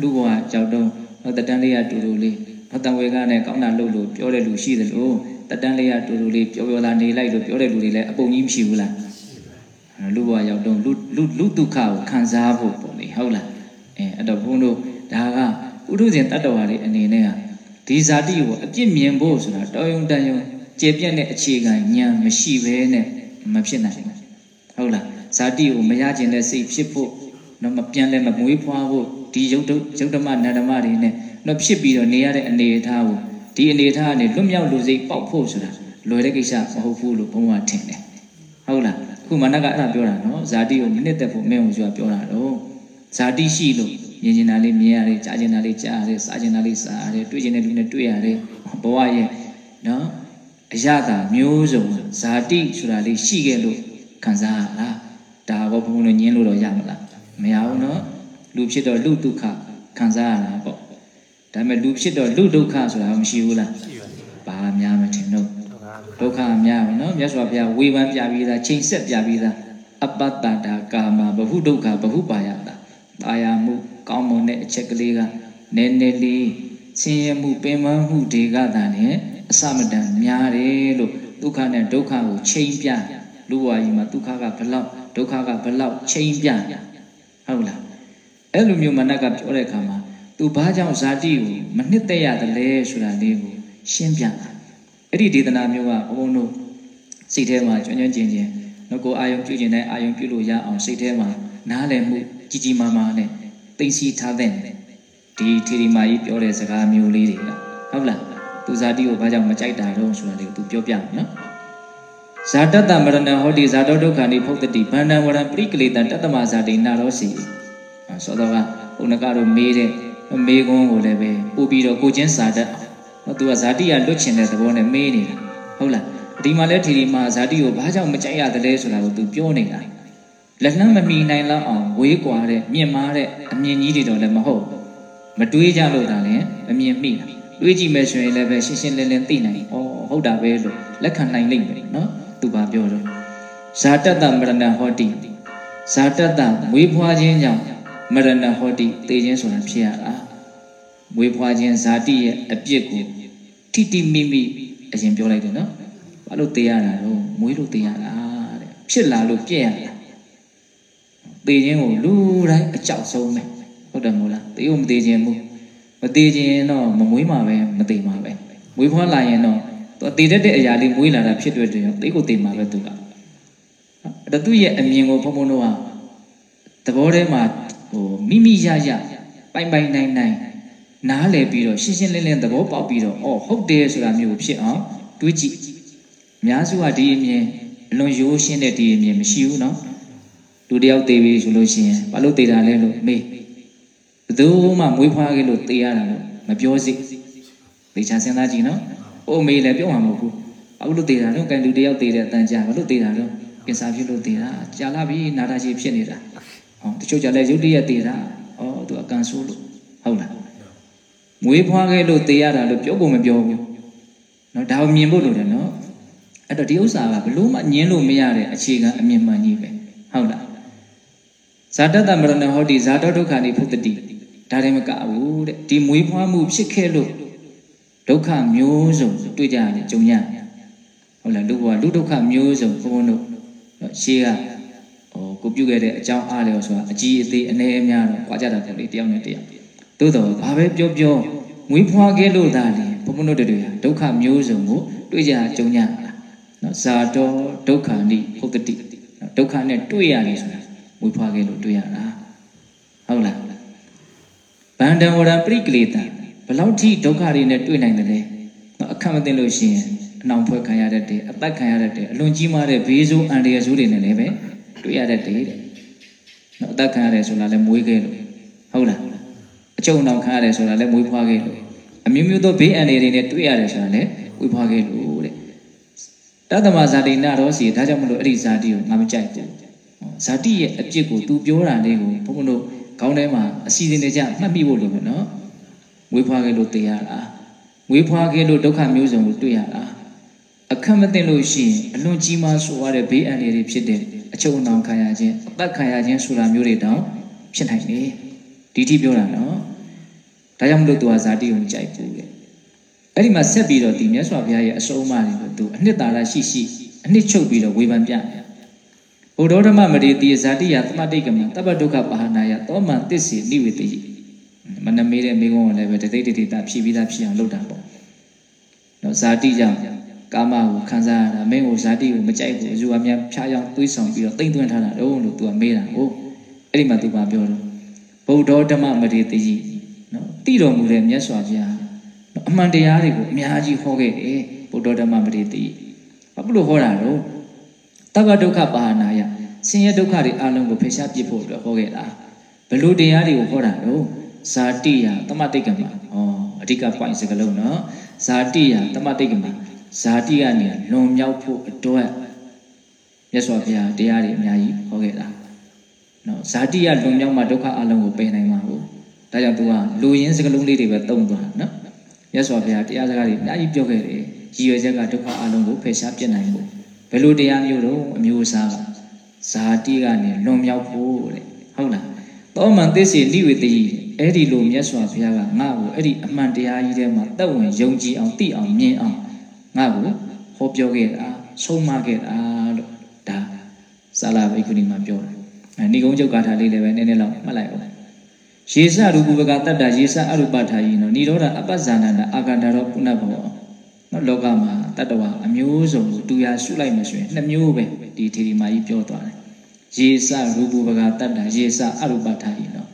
လူဘဝကြောက်တော့တတန်းလေးကတူတူလေးဘတံဝေကနဲ့ကောင်းတာလုပ်လို့ပြောတဲ့လူရှိသလိုတတန်းလေးကတူတူလေးပြောပြောလာနေလိုက်လို့ပြောတဲ့လူတွေလည်းအပုံကြီးမရှိဘူးလား လူဘဝရောက်တော့လူလူလူဒုက္ခကိုခံစားဖို့ပေါ့လေဟုတ်လားအဲအဲ့တော့ဘုန်းတို့ဒါကဥဒုဇင်တတ္တဝါတွေအနေနဲ့ကဒီဇာတိကိုအပြစ်မြင်ဖို့ဆိုတာတော်ယုံတန်ယုံကျေပြတ်တဲ့အခြေခံဉာဏ်မရှိဘဲနဲ့မဖြစ်နိုင်ဘူးဟုတ်လားဇာတိကိုမရကျင်တဲ့စိတ်ဖြစ်ဖို့တော့မပြန်လဲမမွေးဖွားဖို့ဒီယုတ်တုယုတ်ဓမ္မနန္ဓမတွေနဲ့တော့ဖြစ်ပြီးတော့နေရတဲ့အနေအထားကိုဒီအနေအထားကနေလွတ်မြောက်လူစိတ်ပေါက်ဖို့ဆိုတာလွယ်တဲ့ကိစ္စမဟုတ်ဘူးလို့ဘုံကထင်တယ်ဟုတ်လား ခုမနကအဲ့ဒါပြောတာနော်ဇာတိကိုမနစ်သက်ဖို့မင်းကိုပြောတာတော့ဇာတိရှိလို့မြင်ကျင်တာလေးမြင်ရတယ်ကြားကျင်တာလေးကြားရတယ်စားကျင်တာလေးစားရတယ်တွေ့ကျင်တဲ့လူနဲ့တွေ့ရတယ်ဘဝရဲ့နော်အရသာမျိုးစုံဇာတိဆိုတာလေးရှိခဲ့လို့ခံစားရလားဒါဘောဘုံတို့ညင်းလို့တော့ရမလားမရဘူးနော်လူဖြစ်တော့လူဒုက္ခခံစားရတာပေါ့ဒါပေမဲ့လူဖြစ်တော့လူဒုက္ခဆိုတာမရှိဘူးလားရှိပါဘာများမထင်တော့ ဒုက္ခများပါနော်မြတ်စွာဘုရားဝေဖန်ပြပြီးသားချိန်ဆက်ပြပြီးသားအပတ္တတာကာမဘဟုဒုက္ခဘဟုပါယတာတာယာမှုကောင်းမွန်တဲ့အချက်ကလေးကနည်းနည်းလေးဆင်းရဲမှုပင်ပန်းမှုတွေကသာနဲ့အစမတန်များတယ်လို့ဒုက္ခနဲ့ဒုက္ခကိုချိန်ပြလူဝါကြီးမှာဒုက္ခကဘလောက်ဒုက္ခကဘလောက်ချိန်ပြဟုတ်လားအဲ့လိုမျိုးမနက်ကပြောတဲ့အခါမှာသူဘာကြောင့်ဇာတိကိုမနှစ်သက်ရတယ်လဲဆိုတာလေးကိုရှင်းပြတာ အဲ့ဒီဒေသနာမျိုးကဘုံဘုံတို့စိတ်ထဲမှာကျွမ်းကျွမ်းကျင်ကျင်ငကိုအာယုံပြုကျင်တဲ့အာယုံပြုလို့ရအောင်စိတ်ထဲမှာနားလည်မှုကြီးကြီးမားမားနဲ့သိသိထားတဲ့ဒီထေရီမာကြီးပြောတဲ့စကားမျိုးလေးတွေကဟုတ်လားသူဇာတိကိုဘာကြောင့်မကြိုက်တာတော့ဆိုတာလေးကိုသူပြောပြမယ်နော်ဇာတတမရဏဟောတိဇာတောဒုက္ခနိဖုတ်တိဗန္နဝရံပရိကလေတံတတ္တမဇာတိနာရောစီဆိုတော့ကဘုန်းကတော့မေးတဲ့မေးခွန်းကိုလည်းပဲပို့ပြီးတော့ကိုချင်းစာတတ် အောင်သူကဇာတိကလွတ်ချင်တဲ့သဘောနဲ့မေးနေတာဟုတ်လားဒီမှာလဲထီဒီမှာဇာတိကိုဘာကြောင့်မကြိုက်ရသလဲဆိုတာကိုသူပြောနေတာလက်နှမ်းမမီနိုင်လောက်အောင်ဝေးကွာတဲ့မြင့်မားတဲ့အမြင်ကြီးတွေတော့လည်းမဟုတ်မတွေးကြလို့ဒါလည်းအမြင်မိတာတွေးကြည့်မယ်ဆိုရင်လည်းပဲရှင်းရှင်းလင်းလင်းသိနိုင်ဩဟုတ်တာပဲလို့လက်ခံနိုင်လိမ့်မယ်နော်သူဘာပြောတော့ဇာတတမရဏဟောတိဇာတတမွေးဖွားခြင်းကြောင့်မရဏဟောတိသိခြင်းဆိုတာဖြစ်ရတာ မွေးဖွားခြင်းဇာတိရဲ့အပြစ်ကိုထိတိမိမိအရင်ပြောလိုက်တယ်နော်ဘာလို့သိရတာတော့မွေးလို့သိရတာတဲ့ဖြစ်လာလို့ပြည့်ရတာသေခြင်းကိုလူတိုင်းအကြောက်ဆုံးပဲဟုတ်တယ်မို့လားသေဖို့မသေးခြင်းဘူးမသေးခြင်းတော့မမွေးမှာပဲမသေးမှာပဲမွေးဖွားလာရင်တော့သူတည်တတ်တဲ့အရာလေးမွေးလာတာဖြစ်တွေ့တယ်သေကိုသေမှာပဲသူကအဲ့တော့သူ့ရဲ့အမြင်ကိုဘုံဘုံတို့ကသဘောထဲမှာဟိုမိမိရရပိုင်ပိုင်နိုင်နိုင် နားလည်ပြီးတော့ရှင်းရှင်းလင်းလင်းသဘောပေါက်ပြီးတော့အော်ဟုတ်တယ်ဆိုတာမျိုးဖြစ်အောင်တွေးကြည့်အများစုကဒီအမြင်အလွန်ရိုးရှင်းတဲ့ဒီအမြင်မရှိဘူးเนาะလူတယောက်သေးပြီဆိုလို့ရှိရင်ဘာလို့သေးတာလဲလို့မေးဘယ်သူမှမွေးဖွားခဲ့လို့သေရတာလို့မပြောစိသေချာစဉ်းစားကြည့်နော်။အိုမေးလည်းပြောမှာမဟုတ်ဘူး။ဘာလို့သေတာလဲ။ကန်လူတယောက်သေတဲ့အတန်ကြာဘာလို့သေတာလဲ။ကင်ဆာဖြစ်လို့သေတာ။ကြာလာပြီနာတာရှိဖြစ်နေတာ။ဟောတချို့ကြာလဲရုတ်တရက်သေတာ။ဩသူအကန်ဆိုးလို့ဟုတ်လား။ မွေးဖွားခဲ့လို့သေရတာလို့ပြောဖို့မပြောဘူး။နော်ဒါကိုမြင်ဖို့လိုတယ်နော်။အဲ့တော့ဒီဥစ္စာကဘလို့မှညင်းလို့မရတဲ့အခြေခံအမြင်မှန်ကြီးပဲ။ဟုတ်လား။ဇာတတမရဏဟောတိဇာတောဒုက္ခနိဖုတ္တိဒါလည်းမကဘူးတဲ့ဒီမွေးဖွားမှုဖြစ်ခဲ့လို့ဒုက္ခမျိုးစုံတွေ့ကြရတယ်ကြုံရတယ်ဟုတ်လားလူဘဝလူဒုက္ခမျိုးစုံဘုန်းဘုန်းတို့ရှေးကဟိုကိုပြုခဲ့တဲ့အကြောင်းအားလျော်ဆိုတာအကြီးအသေးအနည်းအများတော့ကြွားကြတာပေါ့လေတယောက်နဲ့တယောက် သို့တော့ဘာပဲပြောပြောမွေးဖွားခဲ့လို့သာလေဘုန်းဘုန်းတို့တွေဒုက္ခမျိုးစုံကိုတွေ့ကြကြုံရတာနော်ဇာတောဒုက္ခနိဖုတ္တိဒုက္ခနဲ့တွေ့ရတယ်ဆိုတာမွေးဖွားခဲ့လို့တွေ့ရတာဟုတ်လားဗန္တံဝရပရိကလေတံဘလောက်ထိဒုက္ခတွေနဲ့တွေ့နိုင်တယ်လဲအခက်မသိလို့ရှိရင်အနောင်ဖွဲ့ခံရတတ်တယ်အသက်ခံရတတ်တယ်အလွန်ကြီးမားတဲ့ဘေးဆိုးအန္တရာယ်ဆိုးတွေနဲ့လည်းပဲတွေ့ရတတ်တယ်တဲ့နော်အသက်ခံရတယ်ဆိုတာလည်းမွေးခဲ့လို့ဟုတ်လား အကျုံအောင်ခံရတယ်ဆိုတာလည်းမွေးဖွားခဲ့လို့အမျိုးမျိုးသောဘေးအန္တရာယ်တွေနဲ့တွေ့ရတယ်ဆိုတာလည်းမွေးဖွားခဲ့လို့တဲ့တသမဇာတိနာရောစီဒါကြောင့်မလို့အဲ့ဒီဇာတိကိုငါမကြိုက်ဘူးဇာတိရဲ့အပြစ်ကို तू ပြောတာလေးကိုဘုန်းဘုန်းတို့ခေါင်းထဲမှာအစီအစဉ်တွေကြမှတ်မိဖို့လိုမယ်နော်မွေးဖွားခဲ့လို့သိရတာမွေးဖွားခဲ့လို့ဒုက္ခမျိုးစုံကိုတွေ့ရတာအခက်မသိလို့ရှိရင်အလွန်ကြီးမားဆိုရတဲ့ဘေးအန္တရာယ်တွေဖြစ်တဲ့အချုပ်အနှောင်ခံရခြင်းအသက်ခံရခြင်းဆိုတာမျိုးတွေတောင်ဖြစ်နိုင်တယ်ဒီတိပြောတာနော် ဒါကြောင့်မလို့သူဟာဇာတိကိုကြိုက်ဘူးလေအဲ့ဒီမှာဆက်ပြီးတော့ဒီမြတ်စွာဘုရားရဲ့အဆုံးအမတွေကိုသူအနှစ်သာရရှိရှိအနှစ်ချုပ်ပြီးတော့ဝေဖန်ပြတယ်ဘုဒ္ဓဓမ္မမရိတိဇာတိယသမတိကမတပ္ပဒုက္ခပါဟနာယသောမန်သစ္စေနိဝေတိမနမေးတဲ့မိကုံးကိုလည်းပဲတသိတိတိတာဖြည့်ပြီးသားဖြစ်အောင်လုပ်တာပေါ့နော်ဇာတိကြောင့်ကာမကိုခံစားရတာမင်းကိုဇာတိကိုမကြိုက်ဘူးအယူအမြဖြားရောက်တွေးဆောင်ပြီးတော့တိမ့်သွင်းထားတာတော့လို့ तू ကမေးတာဟုတ်အဲ့ဒီမှာ तू ပါပြောတော့ဗုဒ္ဓဓမ္မမရိတိ နော်တိတော်မူတဲ့မြတ်စွာဘုရားအမှန်တရားတွေကိုအများကြီးဟောခဲ့တယ်ဗုဒ္ဓဓမ္မမရိတိဘာလို့ဟောတာတော့တဗ္ဗဒုက္ခပါဏာယဆင်းရဲဒုက္ခတွေအလုံးကိုဖယ်ရှားပြစ်ဖို့အတွက်ဟောခဲ့တာဘလို့တရားတွေကိုဟောတာတော့ဇာတိယတမတိတ်ကမှာဩအဓိက point စကလုံးနော်ဇာတိယတမတိတ်ကမှာဇာတိကနေလွန်မြောက်ဖို့အတွက်မြတ်စွာဘုရားတရားတွေအများကြီးဟောခဲ့တာနော်ဇာတိယလွန်မြောက်မှဒုက္ခအလုံးကိုပယ်နိုင်မှာဟုတ် ဒါကြောင့်သူကလူရင်းစကလုံးလေးတွေပဲတုံးသွားနော်မြတ်စွာဘုရားတရားစကားတွေအများကြီးပြောခဲ့တယ်ရည်ရွယ်ချက်ကဒုက္ခအလုံးကိုဖယ်ရှားပြစ်နိုင်ဖို့ဘယ်လိုတရားမျိုးတော့အမျိုးအစားကဇာတိကနေလွန်မြောက်ဖို့တဲ့ဟုတ်လားသောမန်သစ္စေလိဝေတိအဲ့ဒီလိုမြတ်စွာဘုရားကငါ့ကိုအဲ့ဒီအမှန်တရားကြီးထဲမှာတက်ဝင်ယုံကြည်အောင်သိအောင်မြင်အောင်ငါ့ကိုဟောပြောခဲ့တာဆုံးမခဲ့တာလို့ဒါဇာလာဘိက္ခုနီမှာပြောတယ်အဲဏိကုံးချုပ်ကာထာလေးလည်းပဲနည်းနည်းလောက်မှတ်လိုက်အောင် ရေစရူပပကတတ္တရေစအရူပထာယိနောနိရောဓအပ္ပဇာနန္တအာကန္တရောပုဏ္ဏဘောနော်လောကမှာတတ္တဝါအမျိုးစုံကိုတူရာရှုလိုက်မှဆိုရင်နှစ်မျိုးပဲဒီထေရီမာကြီးပြောသွားတယ်ရေစရူပပကတတ္တရေစအရူပထာယိနော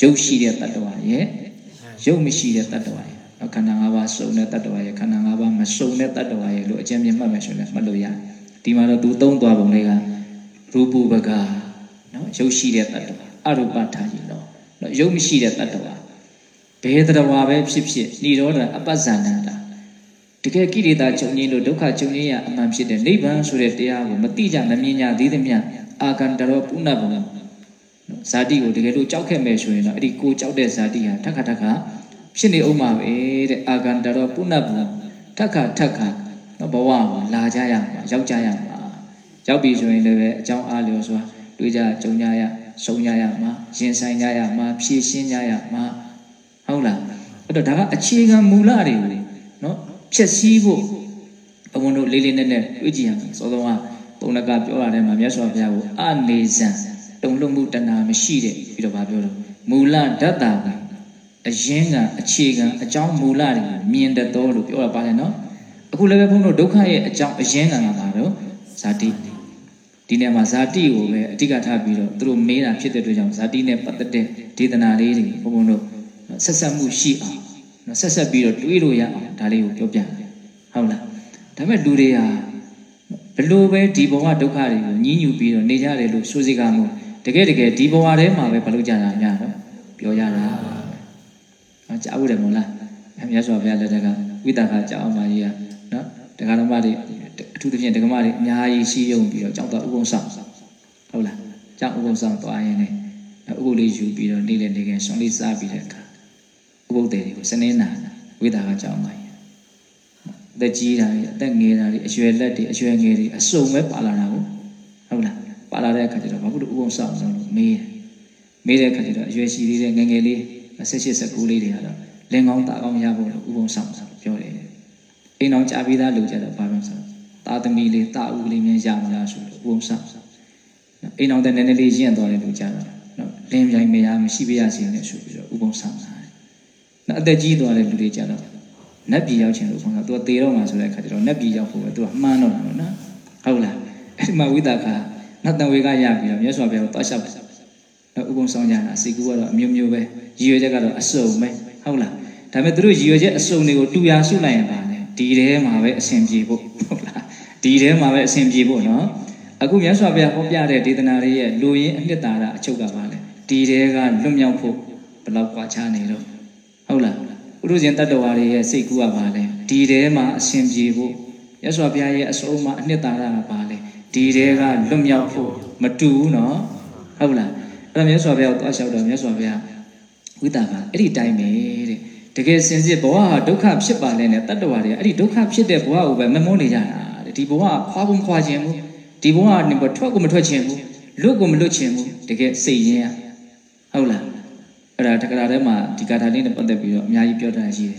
ရုပ်ရှိတဲ့တတ္တဝါရဲ့ရုပ်မရှိတဲ့တတ္တဝါရဲ့ခန္ဓာ၅ပါးစုံတဲ့တတ္တဝါရဲ့ခန္ဓာ၅ပါးမစုံတဲ့တတ္တဝါရဲ့လို့အကျဉ်းပြမှတ်မယ်ဆိုရင်မှတ်လို့ရတယ်ဒီမှာတော့သူသုံးသွားပုံလေးကရူပပကနော်ရုပ်ရှိတဲ့တတ္တဝါအရူပထာယိနော နော်ရုပ်မရှိတဲ့တတ္တဝါဘယ်တတ္တဝါပဲဖြစ်ဖြစ်ဏိရောဓအပ္ပဇာနန္တာတကယ်ကိရိတာချုပ်ငင်းလို့ဒုက္ခချုပ်ငင်းရအမှန်ဖြစ်တဲ့နိဗ္ဗာန်ဆိုတဲ့တရားကိုမတိကြမမြင်ကြသေးသမျှအာကန္တရောပုဏ္ဏဘုံဇာတိကိုတကယ်လို့ကြောက်ခဲ့မယ်ဆိုရင်တော့အဲ့ဒီကိုကြောက်တဲ့ဇာတိဟာထက်ခါထက်ခါဖြစ်နေအောင်ပါပဲတဲ့အာကန္တရောပုဏ္ဏဘုံထက်ခါထက်ခါဘဝကိုလာကြရမှာရောက်ကြရမှာရောက်ပြီဆိုရင်လည်းအကြောင်းအားလျော်စွာတွေးကြကြုံကြရ ဆုံးကြရမှာရင်ဆိုင်ကြရမှာဖြည့်ရှင်းကြရမှာဟုတ်လားအဲ့တော့ဒါကအခြေခံမူလတွေကိုနော်ဖြည့်ဆည်းဖို့ဘုံတို့လေးလေးနက်နက်တွေးကြည့်ရမယ်စောစောကပုံနကပြောတာထဲမှာမြတ်စွာဘုရားကိုအနေဇံတုံ့လုံမှုတဏှာမရှိတဲ့ပြီးတော့ဗာပြောတော့မူလဓာတ်တာကအရင်ကအခြေခံအကြောင်းမူလတွေမြင်တတ်တော်လို့ပြောတာပါတယ်နော်အခုလည်းပဲဘုန်းတို့ဒုက္ခရဲ့အကြောင်းအရင်ကကပါတော့ဇာတိ ဒီနေ့မှာဇာတိကိုပဲအဓိကထားပြီးတော့သူတို့မေးတာဖြစ်တဲ့အတွက်ကြောင့်ဇာတိနဲ့ပတ်သက်တဲ့ဒေသနာလေးတွေဘုန်းဘုန်းတို့ဆက်ဆက်မှုရှိအောင်နော်ဆက်ဆက်ပြီးတော့တွေးလို့ရအောင်ဒါလေးကိုပြောပြတယ်ဟုတ်လားဒါပေမဲ့လူတွေဟာဘလို့ပဲဒီဘဝဒုက္ခတွေကိုညှင်းညူပြီးတော့နေကြတယ်လို့ဆိုစီကမှုတကယ်တကယ်ဒီဘဝထဲမှာပဲဘလို့ကြတာများတော့ပြောရတာနော်ကြားဘူးတယ်မို့လားမြတ်စွာဘုရားလက်ထက်ကဝိတာခကြောင်းမကြီးကနော်ဒကာတော်မတွေ အထူးသဖြင့်ဒကာမတွေအများကြီးရှိယုံပြီးတော့ကြောက်တော့ဥပုံဆောင်ဟုတ်လားကြောက်ဥပုံဆောင်သွားရင်လည်းဥပုလေးယူပြီးတော့နေ့လည်းနေခင်ဆွန်လေးစားပြီးတဲ့အခါဥပုသေးတွေကိုစနေနာဝိတာခကြောင်းမကြီးအသက်ကြီးတာတွေအသက်ငယ်တာတွေအရွယ်လက်တွေအရွယ်ငယ်တွေအစုံပဲပါလာတာကိုဟုတ်လားပါလာတဲ့အခါကျတော့ဘာဖြစ်လို့ဥပုံဆောင်ဆောင်လို့မေးတယ်မေးတဲ့အခါကျတော့အရွယ်ရှိသေးတဲ့ငယ်ငယ်လေး18 19လေးတွေကတော့လင်ကောင်းတာကောင်းရဖို့လို့ဥပုံဆောင်ဆောင်ပြောတယ်အိမ်အောင်ကြာပြီးသားလူကြတော့ဘာပြောဆိုတာ သမီလေးတာဦးလေးများရမလားဆိုလို့ဥပုံဆောင်ဆောင်အိမ်အောင်တဲ့နည်းနည်းလေးရင့်သွားတဲ့လူကြတော့နော်လင်းပြိုင်မရမရှိပြရစီနဲ့ဆိုပြီးတော့ဥပုံဆောင်ဆောင်တယ်နော်အသက်ကြီးသွားတဲ့လူတွေကြတော့နတ်ပြည်ရောက်ချင်လို့ခေါင်းကသူကသေတော့မှာဆိုတဲ့အခါကျတော့နတ်ပြည်ရောက်ဖို့ပဲသူကမှန်းတော့တာနော်ဟုတ်လားအဲ့ဒီမှာဝိသကနတ်တန်ဝေကရပြီးတော့မြတ်စွာဘုရားကိုတောက်လျှောက်နော်ဥပုံဆောင်ကြတာစိတ်ကူကတော့အမျိုးမျိုးပဲရည်ရွယ်ချက်ကတော့အစုံပဲဟုတ်လားဒါပေမဲ့သူတို့ရည်ရွယ်ချက်အစုံတွေကိုတူရာစုလိုက်ရင်ပါလေဒီထဲမှာပဲအဆင်ပြေဖို့ဟုတ်လား ဒီထဲမှာပဲအဆင်ပြေဖို့နော်အခုမြတ်စွာဘုရားဟောပြတဲ့ဒေသနာလေးရဲ့လူရင်းအနှစ်သာရအချုပ်ကပါလေဒီထဲကလွတ်မြောက်ဖို့ဘယ်လောက်ကြွားချနေတော့ဟုတ်လားဥရုဇဉ်တတ္တဝါတွေရဲ့စိတ်ကူးကပါလေဒီထဲမှာအဆင်ပြေဖို့မြတ်စွာဘုရားရဲ့အဆုံးအမအနှစ်သာရကပါလေဒီထဲကလွတ်မြောက်ဖို့မတူဘူးနော်ဟုတ်လားအဲ့တော့မြတ်စွာဘုရားကိုသွားလျှောက်တော့မြတ်စွာဘုရားဝိတာကအဲ့ဒီတိုင်းပဲတဲ့တကယ်စင်စစ်ဘဝဟာဒုက္ခဖြစ်ပါလဲနဲ့တတ္တဝါတွေအဲ့ဒီဒုက္ခဖြစ်တဲ့ဘဝကိုပဲမမုန်းနေကြတာတဲ့ ဒီဘဝခွာဖို့မခွာခြင်းဘူးဒီဘဝကနေထွက်ကိုမထွက်ခြင်းဘူးလွတ်ကိုမလွတ်ခြင်းဘူးတကယ်စိတ်ရင်းရဟုတ်လားအဲ့ဒါတက္ကရာထဲမှာဒီကာထာလေးနဲ့ပတ်သက်ပြီးတော့အများကြီးပြောထားရှိတယ်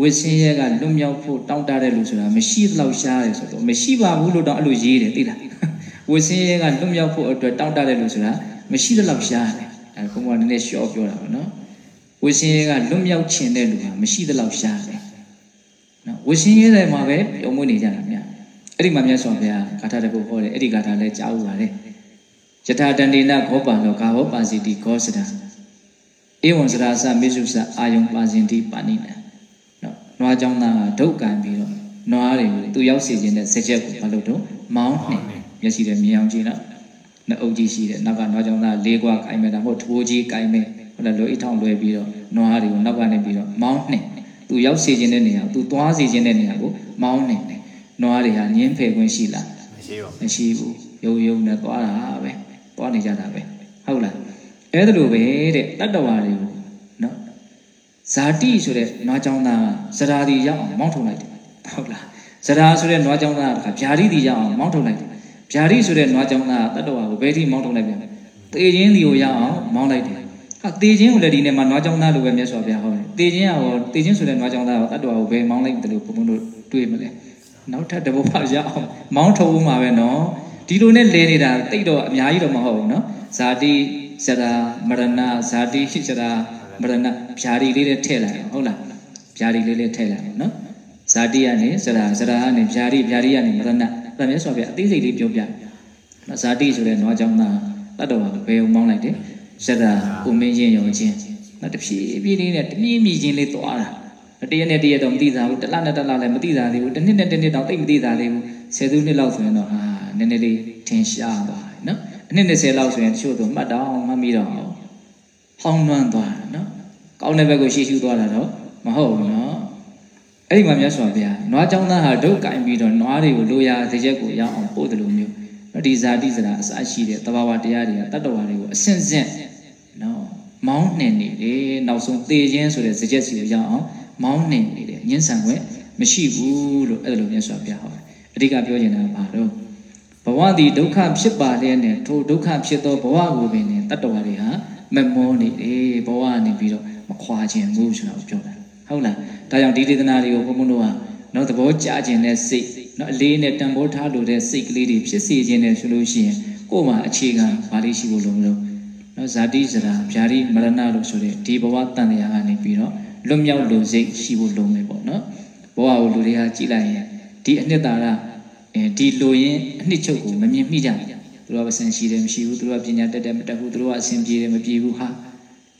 ဝိစင်းရဲကလွတ်မြောက်ဖို့တောင်းတတဲ့လူဆိုတာမရှိသလောက်ရှားတယ်ဆိုတော့မရှိပါဘူးလို့တော့အဲ့လိုရေးတယ်သိလားဝိစင်းရဲကလွတ်မြောက်ဖို့အတွက်တောင်းတတဲ့လူဆိုတာမရှိသလောက်ရှားတယ်အဲဘုံကနည်းနည်းရှော့ပြောတာပါနော်ဝိစင်းရဲကလွတ်မြောက်ခြင်းတဲ့လူဟာမရှိသလောက်ရှားတယ်နော်ဝိစင်းရဲတယ်မှာပဲပြုံးမွေးနေကြတာများ အဲ့ဒီမှာမြတ်စွာဘုရားဂါထာတစ်ခုဟောတယ်အဲ့ဒီဂါထာလည်းကြားဥပါတယ်ယထာတန္တေနခောပါလောဂါဟောပါစီတိခောစဒံဧဝံစရာစမေစုစအာယုံပါစဉ်တိပါဏိနံနော်နွားကြောင့်သားကဒုက္ခံပြီးတော့နွားတွေကိုသူရောက်စီခြင်းတဲ့စကြက်ကိုမလုပ်တော့မောင်းနှင်မျက်စိနဲ့မြင်အောင်ကြည့်နော်နှစ်အုပ်ကြီးရှိတယ်နောက်ကနွားကြောင့်သားလေးကွာကိုင်းမဲ့တာမဟုတ်ထိုးကြီးကိုင်းမဲ့ဟုတ်လားလွယ်အိထောင်လွယ်ပြီးတော့နွားတွေကိုနောက်ကနေပြီးတော့မောင်းနှင်သူရောက်စီခြင်းတဲ့နေရာကိုသူသွားစီခြင်းတဲ့နေရာကိုမောင်းနှင်တယ် နွားတွေဟာညင်းဖယ်ခွင့်ရှိလားမရှိဘူးမရှိဘူးယုံယုံနဲ့သွားတာပဲသွားနေကြတာပဲဟုတ်လားအဲ့ဒါလိုပဲတဲ့တတ္တဝါတွေကိုနော်ဇာတိဆိုတဲ့နွားကြောင်းသားကဇရာတိရောက်အောင်မောင်းထုတ်လိုက်တယ်ဟုတ်လားဇရာဆိုတဲ့နွားကြောင်းသားကဗျာတိတိရောက်အောင်မောင်းထုတ်လိုက်တယ်ဗျာတိဆိုတဲ့နွားကြောင်းသားကတတ္တဝါကိုဘယ်ထိမောင်းထုတ်လိုက်ပြန်လဲတေခြင်းဒီကိုရောက်အောင်မောင်းလိုက်တယ်ဟာတေခြင်းကိုလည်းဒီနေ့မှာနွားကြောင်းသားလိုပဲမြတ်စွာဘုရားဟောတယ်တေခြင်းကဟောတေခြင်းဆိုတဲ့နွားကြောင်းသားကတတ္တဝါကိုဘယ်မောင်းလိုက်တယ်လို့ဘုံဘုံတို့တွေးမလဲ နောက်ထပ်တဘဝရအောင်မောင်းထုတ်ဦးမှာပဲနော်ဒီလိုနဲ့လဲနေတာတိတ်တော့အများကြီးတော့မဟုတ်ဘူးနော်ဇာတိဇရာမရဏဇာတိဇရာမရဏဖြာရီလေးနဲ့ထည့်လိုက်ဟုတ်လားဖြာရီလေးလေးထည့်လိုက်နော်ဇာတိကနေဇရာဇရာကနေဖြာရီဖြာရီကနေမရဏဒါမျိုးဆိုပြအသေးစိတ်လေးပြောပြနော်ဇာတိဆိုတဲ့နွားကြောင့်သားတတ်တော်ကဘယ်ုံမောင်းလိုက်တယ်ဇရာဥမင်းချင်းယုံချင်းနော်တဖြည်းဖြည်းလေးနဲ့တမြင့်မြင့်ချင်းလေးသွားတာ တရက်နဲ့တရက်တော့မသိတာဘူးတစ်လနဲ့တစ်လလည်းမသိတာသေးဘူးတစ်နှစ်နဲ့တစ်နှစ်တော့သိမသိတာသေးဘူးဆယ်စုနှစ်လောက်ဆိုရင်တော့ဟာနည်းနည်းလေးထင်ရှားသွားတယ်နော်အနှစ်20လောက်ဆိုရင်တချို့တော့မှတ်တော့မှတ်မိတော့ဟောင်းနှွမ်းသွားတယ်နော်ကောင်းတဲ့ဘက်ကိုရှေ့ရှုသွားတာတော့မဟုတ်ဘူးနော်အဲ့ဒီမှာမြတ်စွာဘုရားနွားကြောင်းသားဟာဒုက္ကင်ပြီးတော့နွားတွေကိုလိုရာတစ်ချက်ကိုရောက်အောင်ပို့တယ်လို့မျိုးဒီဇာတိစရာအစရှိတဲ့တဘာဝတရားတွေကတတ္တဝါတွေကိုအစင်စင်နော်မောင်းနှင်နေတယ်နောက်ဆုံးသေခြင်းဆိုတဲ့စကြက်စီကိုရောက်အောင် မောင်းနှင်နေတယ်ညှင်းဆန်ခွင့်မရှိဘူးလို့အဲ့လိုမြတ်စွာဘုရားဟောတယ်အဓိကပြောချင်တာကဘာလို့ဘဝသည်ဒုက္ခဖြစ်ပါလျက်နဲ့ထိုဒုက္ခဖြစ်သောဘဝကိုပင်တတ္တဝါတွေဟာမမောနေတယ်ဘဝကနေပြီးတော့မခွာခြင်းဘူးဆိုတာကိုပြောတာဟုတ်လားဒါကြောင့်ဒီဒေသနာတွေကိုဘုန်းဘုန်းတို့ကနော်သဘောကျခြင်းနဲ့စိတ်နော်အလေးနဲ့တန်ဖိုးထားလို့တဲ့စိတ်ကလေးတွေဖြစ်စေခြင်းနဲ့ဆိုလို့ရှိရင်ဘကိုယ်မှာအခြေခံဘာလေးရှိဖို့လုံးမလို့နော်ဇာတိဇရာဗျာတိမရဏလို့ဆိုတဲ့ဒီဘဝတန်တရားကနေပြီးတော့ လွတ်မြောက်လို့စိတ်ရှိဖို့လုံးမယ်ပေါ့နော်ဘဝကိုလူတွေကကြည်လိုက်ရင်ဒီအနှစ်သာရအဲဒီလိုရင်အနှစ်ချုပ်ကိုမမြင်မိကြဘူးသူတို့ကပစံရှိတယ်မရှိဘူးသူတို့ကပညာတက်တယ်မတက်ဘူးသူတို့ကအဆင်ပြေတယ်မပြေဘူးဟာ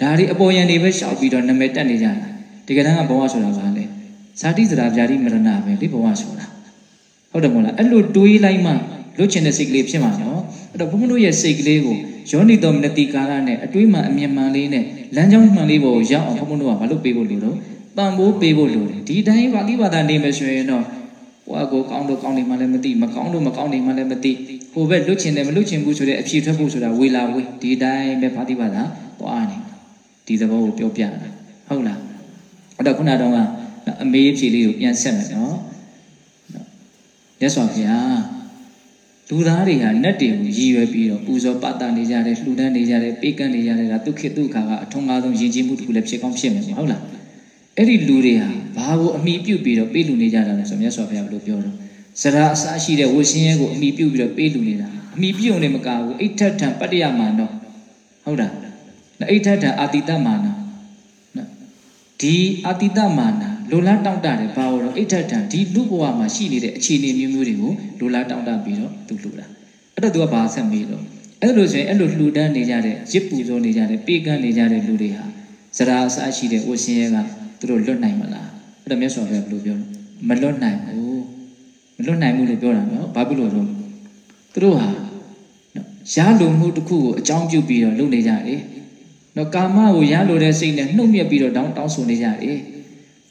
ဒါတွေအပေါ်ယံတွေပဲရှောက်ပြီးတော့နာမည်တက်နေကြတာဒီကတန်းကဘဝဆိုတာဘာလဲဇာတိဇရာဗျာတိမရဏပဲလေဘဝဆိုတာဟုတ်တယ်မို့လားအဲ့လိုတွေးလိုက်မှလွတ်ချင်တဲ့စိတ်ကလေးဖြစ်မှာနော်အဲ့တော့ဘုန်းဘုန်းတို့ရဲ့စိတ်ကလေးကို ယောနိတော်မနတိကာရနဲ့အတွေးမှအမြင်မှန်လေးနဲ့လမ်းကြောင်းမှန်လေးပေါ်ကိုရောက်အောင်ဘုန်းဘုန်းတို့ကဘာလို့ပေးဖို့လိုတော့ပံ့ပိုးပေးဖို့လိုတယ်ဒီတိုင်းပါဠိဘာသာနေမယ်ဆိုရင်တော့ဟိုအကိုကောင်းလို့ကောင်းနေမှလည်းမသိမကောင်းလို့မကောင်းနေမှလည်းမသိဟိုဘက်လွတ်ချင်တယ်မလွတ်ချင်ဘူးဆိုတဲ့အဖြေထွက်ဖို့ဆိုတာဝေလာဝေးဒီတိုင်းပဲပါဠိဘာသာသွားနေဒီသဘောကိုပြောပြတာဟုတ်လားအဲ့တော့ခုနတော့ကအမေးဖြေလေးကိုပြန်ဆက်မယ်နော်မြတ်စွာဘုရား လူသားတွေဟာနတ်တွေကိုရည်ရွယ်ပြီးတော့ပူဇော်ပတနေကြတယ်လှူဒန်းနေကြတယ်ပေးကမ်းနေကြတယ်ဒါဒုက္ခဒုက္ခကအထုံးကားဆုံးယဉ်ကျေးမှုတစ်ခုလည်းဖြစ်ကောင်းဖြစ်မယ်ဟုတ်လားအဲ့ဒီလူတွေဟာဘာကိုအမိပြုတ်ပြီးတော့ပေးလူနေကြတာလဲဆိုမြတ်စွာဘုရားဘယ်လိုပြောတော့စရာအစရှိတဲ့ဝရှင်ရဲကိုအမိပြုတ်ပြီးတော့ပေးလူနေတာအမိပြုတ်နေမကဘူးအိဋ္ဌထံပတ္တယမာနောဟုတ်လားအိဋ္ဌထံအာတိတမာနာဒီအာတိတမာနာ လိုလားတောင့်တတယ်ဘာလို့တော့အိဋ္ဌထံဒီလူဘဝမှာရှိနေတဲ့အခြေအနေမျိုးမျိုးတွေကိုလိုလားတောင့်တပြီးတော့သူလှူတာအဲ့တော့သူကဘာဆက်မေးတော့အဲ့လိုဆိုရင်အဲ့လိုလှူဒန်းနေကြတဲ့ရစ်ပူဇော်နေကြတဲ့ပေးကမ်းနေကြတဲ့လူတွေဟာစရာအစရှိတဲ့ဝရှင်ရဲကသူတို့လွတ်နိုင်မလားအဲ့တော့မြတ်စွာဘုရားဘယ်လိုပြောလဲမလွတ်နိုင်ဘူးမလွတ်နိုင်ဘူးလို့ပြောတာနော်ဘာဖြစ်လို့တော့သူတို့ဟာရလိုမှုတစ်ခုကိုအကြောင်းပြုပြီးတော့လုပ်နေကြတယ်နော်ကာမကိုရလိုတဲ့စိတ်နဲ့နှုတ်မြက်ပြီးတော့တောင်းတောင်းဆိုနေကြတယ်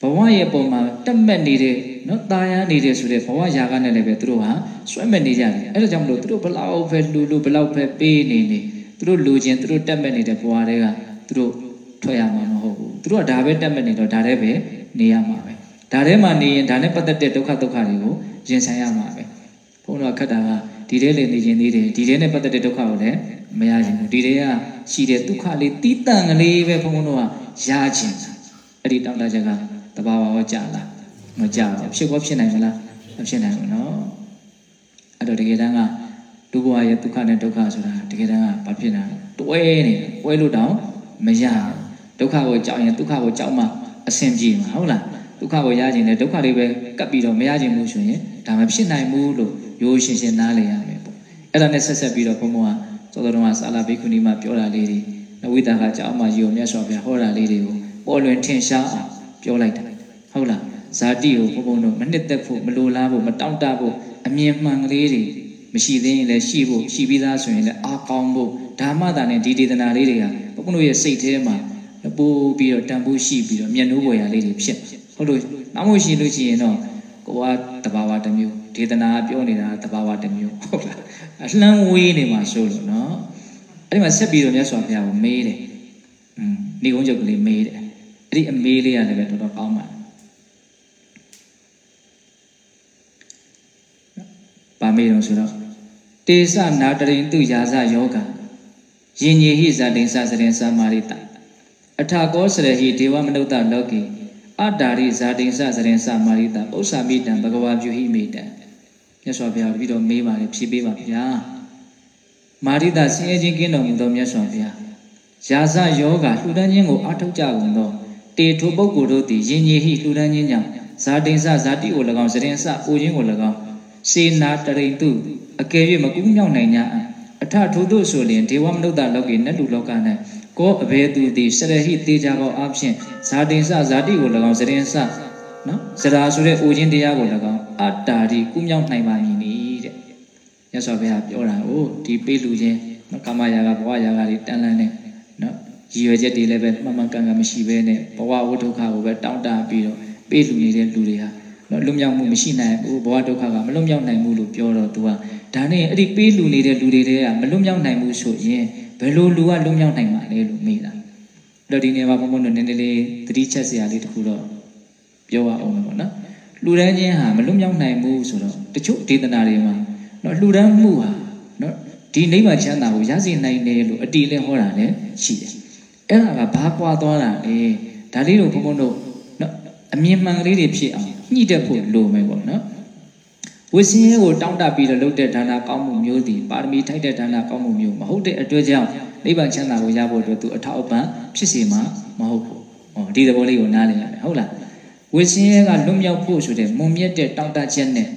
ဘဝရဲ့ပုံမှာတက်မက်နေတဲ့နော်ตายရနေတဲ့ဆိုတဲ့ဘဝຢာကနဲ့လည်းပဲသူတို့ဟာဆွဲမဲ့နေကြတယ်အဲ့ဒါကြောင့်မလို့သူတို့ဘလောက်ပဲလူလူဘလောက်ပဲပေးနေနေသူတို့လူချင်းသူတို့တက်မက်နေတဲ့ဘဝတွေကသူတို့ထွက်ရမှာမဟုတ်ဘူးသူတို့ကဒါပဲတက်မက်နေတော့ဒါတည်းပဲနေရမှာပဲဒါထဲမှာနေရင်ဒါနဲ့ပတ်သက်တဲ့ဒုက္ခဒုက္ခတွေကိုရင်ဆိုင်ရမှာပဲဘုန်းတော်ခက်တာကဒီထဲလေးနေခြင်းသေးတယ်ဒီထဲနဲ့ပတ်သက်တဲ့ဒုက္ခကိုလည်းမရခြင်းဘူးဒီထဲကရှိတဲ့ဒုက္ခလေးတီးတန့်ကလေးပဲဘုန်းတော်ကရခြင်းအဲ့ဒီတောင်းတချက်က တဘာဝဟောကြာလားမကြာဘူးဖြစ်ကောဖြစ်နိုင်မလားမဖြစ်နိုင်ဘူးနော်အဲ့တော့တကယ်တမ်းကဒုဘဝရဲ့ဒုက္ခနဲ့ဒုက္ခဆိုတာတကယ်တမ်းကဘာဖြစ်တာတွဲနေတွဲလို့တောင်မရဒုက္ခကိုကြောက်ရင်ဒုက္ခကိုကြောက်မှအဆင်ပြေမှာဟုတ်လားဒုက္ခကိုရခြင်းနဲ့ဒုက္ခလေးပဲကပ်ပြီးတော့မရခြင်းလို့ဆိုရင်ဒါမဖြစ်နိုင်ဘူးလို့ရိုးရှင်းရှင်းနားလည်ရမယ်ပေါ့အဲ့ဒါနဲ့ဆက်ဆက်ပြီးတော့ဘုံဘုံကသောတော်တော်ကစာလာဘိက္ခုနီမှာပြောတာလေးတွေနဝိတာကကြောက်မှကြီးကိုမြတ်စွာဘုရားဟောတာလေးတွေကိုပေါ်လွင်ထင်ရှားအောင်ပြောလိုက်တာ ဟုတ်လားဇာတိကိုဘုံဘုံတို့မနှစ်သက်ဖို့မလိုလားဖို့မတောင့်တဖို့အမြင်မှန်ကလေးတွေမရှိသေးရင်လည်းရှိဖို့ရှိပြီးသားဆိုရင်လည်းအားကောင်းဖို့ဓမ္မတာနဲ့ဒီဒေသနာလေးတွေကဘုံဘုံတို့ရဲ့စိတ်ထဲမှာပို့ပြီးတော့တန်ဖိုးရှိပြီးတော့မျက်နှိုးပေါ်ရာလေးတွေဖြစ်ဟုတ်လို့နောက်မှရှိလို့ရှိရင်တော့ကိုကတဘာဝတစ်မျိုးဒေသနာပြောနေတာတဘာဝတစ်မျိုးဟုတ်လားအလှမ်းဝေးနေမှာဆိုလို့နော်အဲ့ဒီမှာဆက်ပြီးတော့မြတ်စွာဘုရားကိုမေးတယ်อืมနေကုန်းချုပ်ကလေးမေးတယ်အဲ့ဒီအမေးလေးရတယ်ပဲတော်တော်ကောင်းပါ ပါမေးတော့ဆိုတော့တေသနာတရင်သူယာဇယောဂယင်ညေဟိဇာတိန်စစရင်သမာရိတအထာကောစရဟိဒေဝမနုဿလောကေအတာရိဇာတိန်စစရင်သမာရိတဥ္စာမိတံဘဂဝါပြုဟိမိတံမြတ်စွာဘုရားပြီးတော့မေးပါလေဖြေပေးပါဗျာမာရိတဆင်းရဲခြင်းကင်းတော်မူသောမြတ်စွာဘုရားယာဇယောဂလှူဒန်းခြင်းကိုအထောက်ကြကုန်သောတေထိုပုဂ္ဂိုလ်တို့သည်ယင်ညေဟိလှူဒန်းခြင်းကြောင့်ဇာတိန်စဇာတိကို၎င်းစရင်စအိုခြင်းကို၎င်း စေနာတရိန်တုအကယ်၍မကူးမြောက်နိုင်ကြအထထို့သို့ဆိုလျင်ဒေဝမနုဿလောကေနတ်လူလောက၌ကောအဘယ်သူသည်စရဟိတေကြပေါအဖြစ်ဇာတိန်စဇာတိကို၎င်းစရင်စနော်ဇရာဆိုတဲ့အိုခြင်းတရားကို၎င်းအတ္တာဒီကူးမြောက်နိုင်ပါမည်နီတဲ့မြတ်စွာဘုရားပြောတာ哦ဒီပေးလူချင်းနော်ကာမရာဂဘဝရာဂတွေတန်လန်းနေနော်ရည်ရွယ်ချက်တွေလည်းပဲမှန်မှန်ကန်ကန်မရှိဘဲနဲ့ဘဝဝိဒုက္ခကိုပဲတောင့်တပြီးတော့ပေးလူနေတဲ့လူတွေဟာနော် လွတ်မြောက်မှုမရှိနိုင်ဘူးဘဝဒုက္ခကမလွတ်မြောက်နိုင်ဘူးလို့ပြောတော့ तू ကဒါနဲ့အဲ့ဒီပေးလူနေတဲ့လူတွေတည်းကမလွတ်မြောက်နိုင်ဘူးဆိုရင်ဘယ်လိုလူကလွတ်မြောက်နိုင်မှာလဲလို့မေးတာအဲ့တော့ဒီနေရာမှာဘုံဘုံတို့နည်းနည်းလေးသတိချက်စရာလေးတခုတော့ပြောရအောင်မယ်ပေါ့နော်လှူဒန်းခြင်းဟာမလွတ်မြောက်နိုင်ဘူးဆိုတော့တချို့ဒေသနာတွေမှာနော်လှူဒန်းမှုဟာနော်ဒီနိဗ္ဗာန်ချမ်းသာကိုရရှိနိုင်တယ်လို့အတီးလဲဟောတာလည်းရှိတယ်အဲ့ဒါကဘာပွားသွားတာလဲဒါလေးတို့ဘုံဘုံတို့နော်အမြင်မှန်ကလေးတွေဖြစ်အောင် ညှိတတ်ဖို့လိုမယ်ပေါ့နော်ဝိစင်းရဲကိုတောင့်တပြီးတော့လုပ်တဲ့ဒါနကောင်းမှုမျိုးသည်ပါရမီထိုက်တဲ့ဒါနကောင်းမှုမျိုးမဟုတ်တဲ့အတွက်ကြောင့်နိဗ္ဗာန်ချမ်းသာကိုရဖို့အတွက်သူအထောက်အပံ့ဖြစ်စီမှာမဟုတ်ဘူးဟောဒီသဘောလေးကိုနားလည်ရတယ်ဟုတ်လားဝိစင်းရဲကလွတ်မြောက်ဖို့ဆိုတဲ့မုံမြတ်တဲ့တောင့်တချက်နဲ့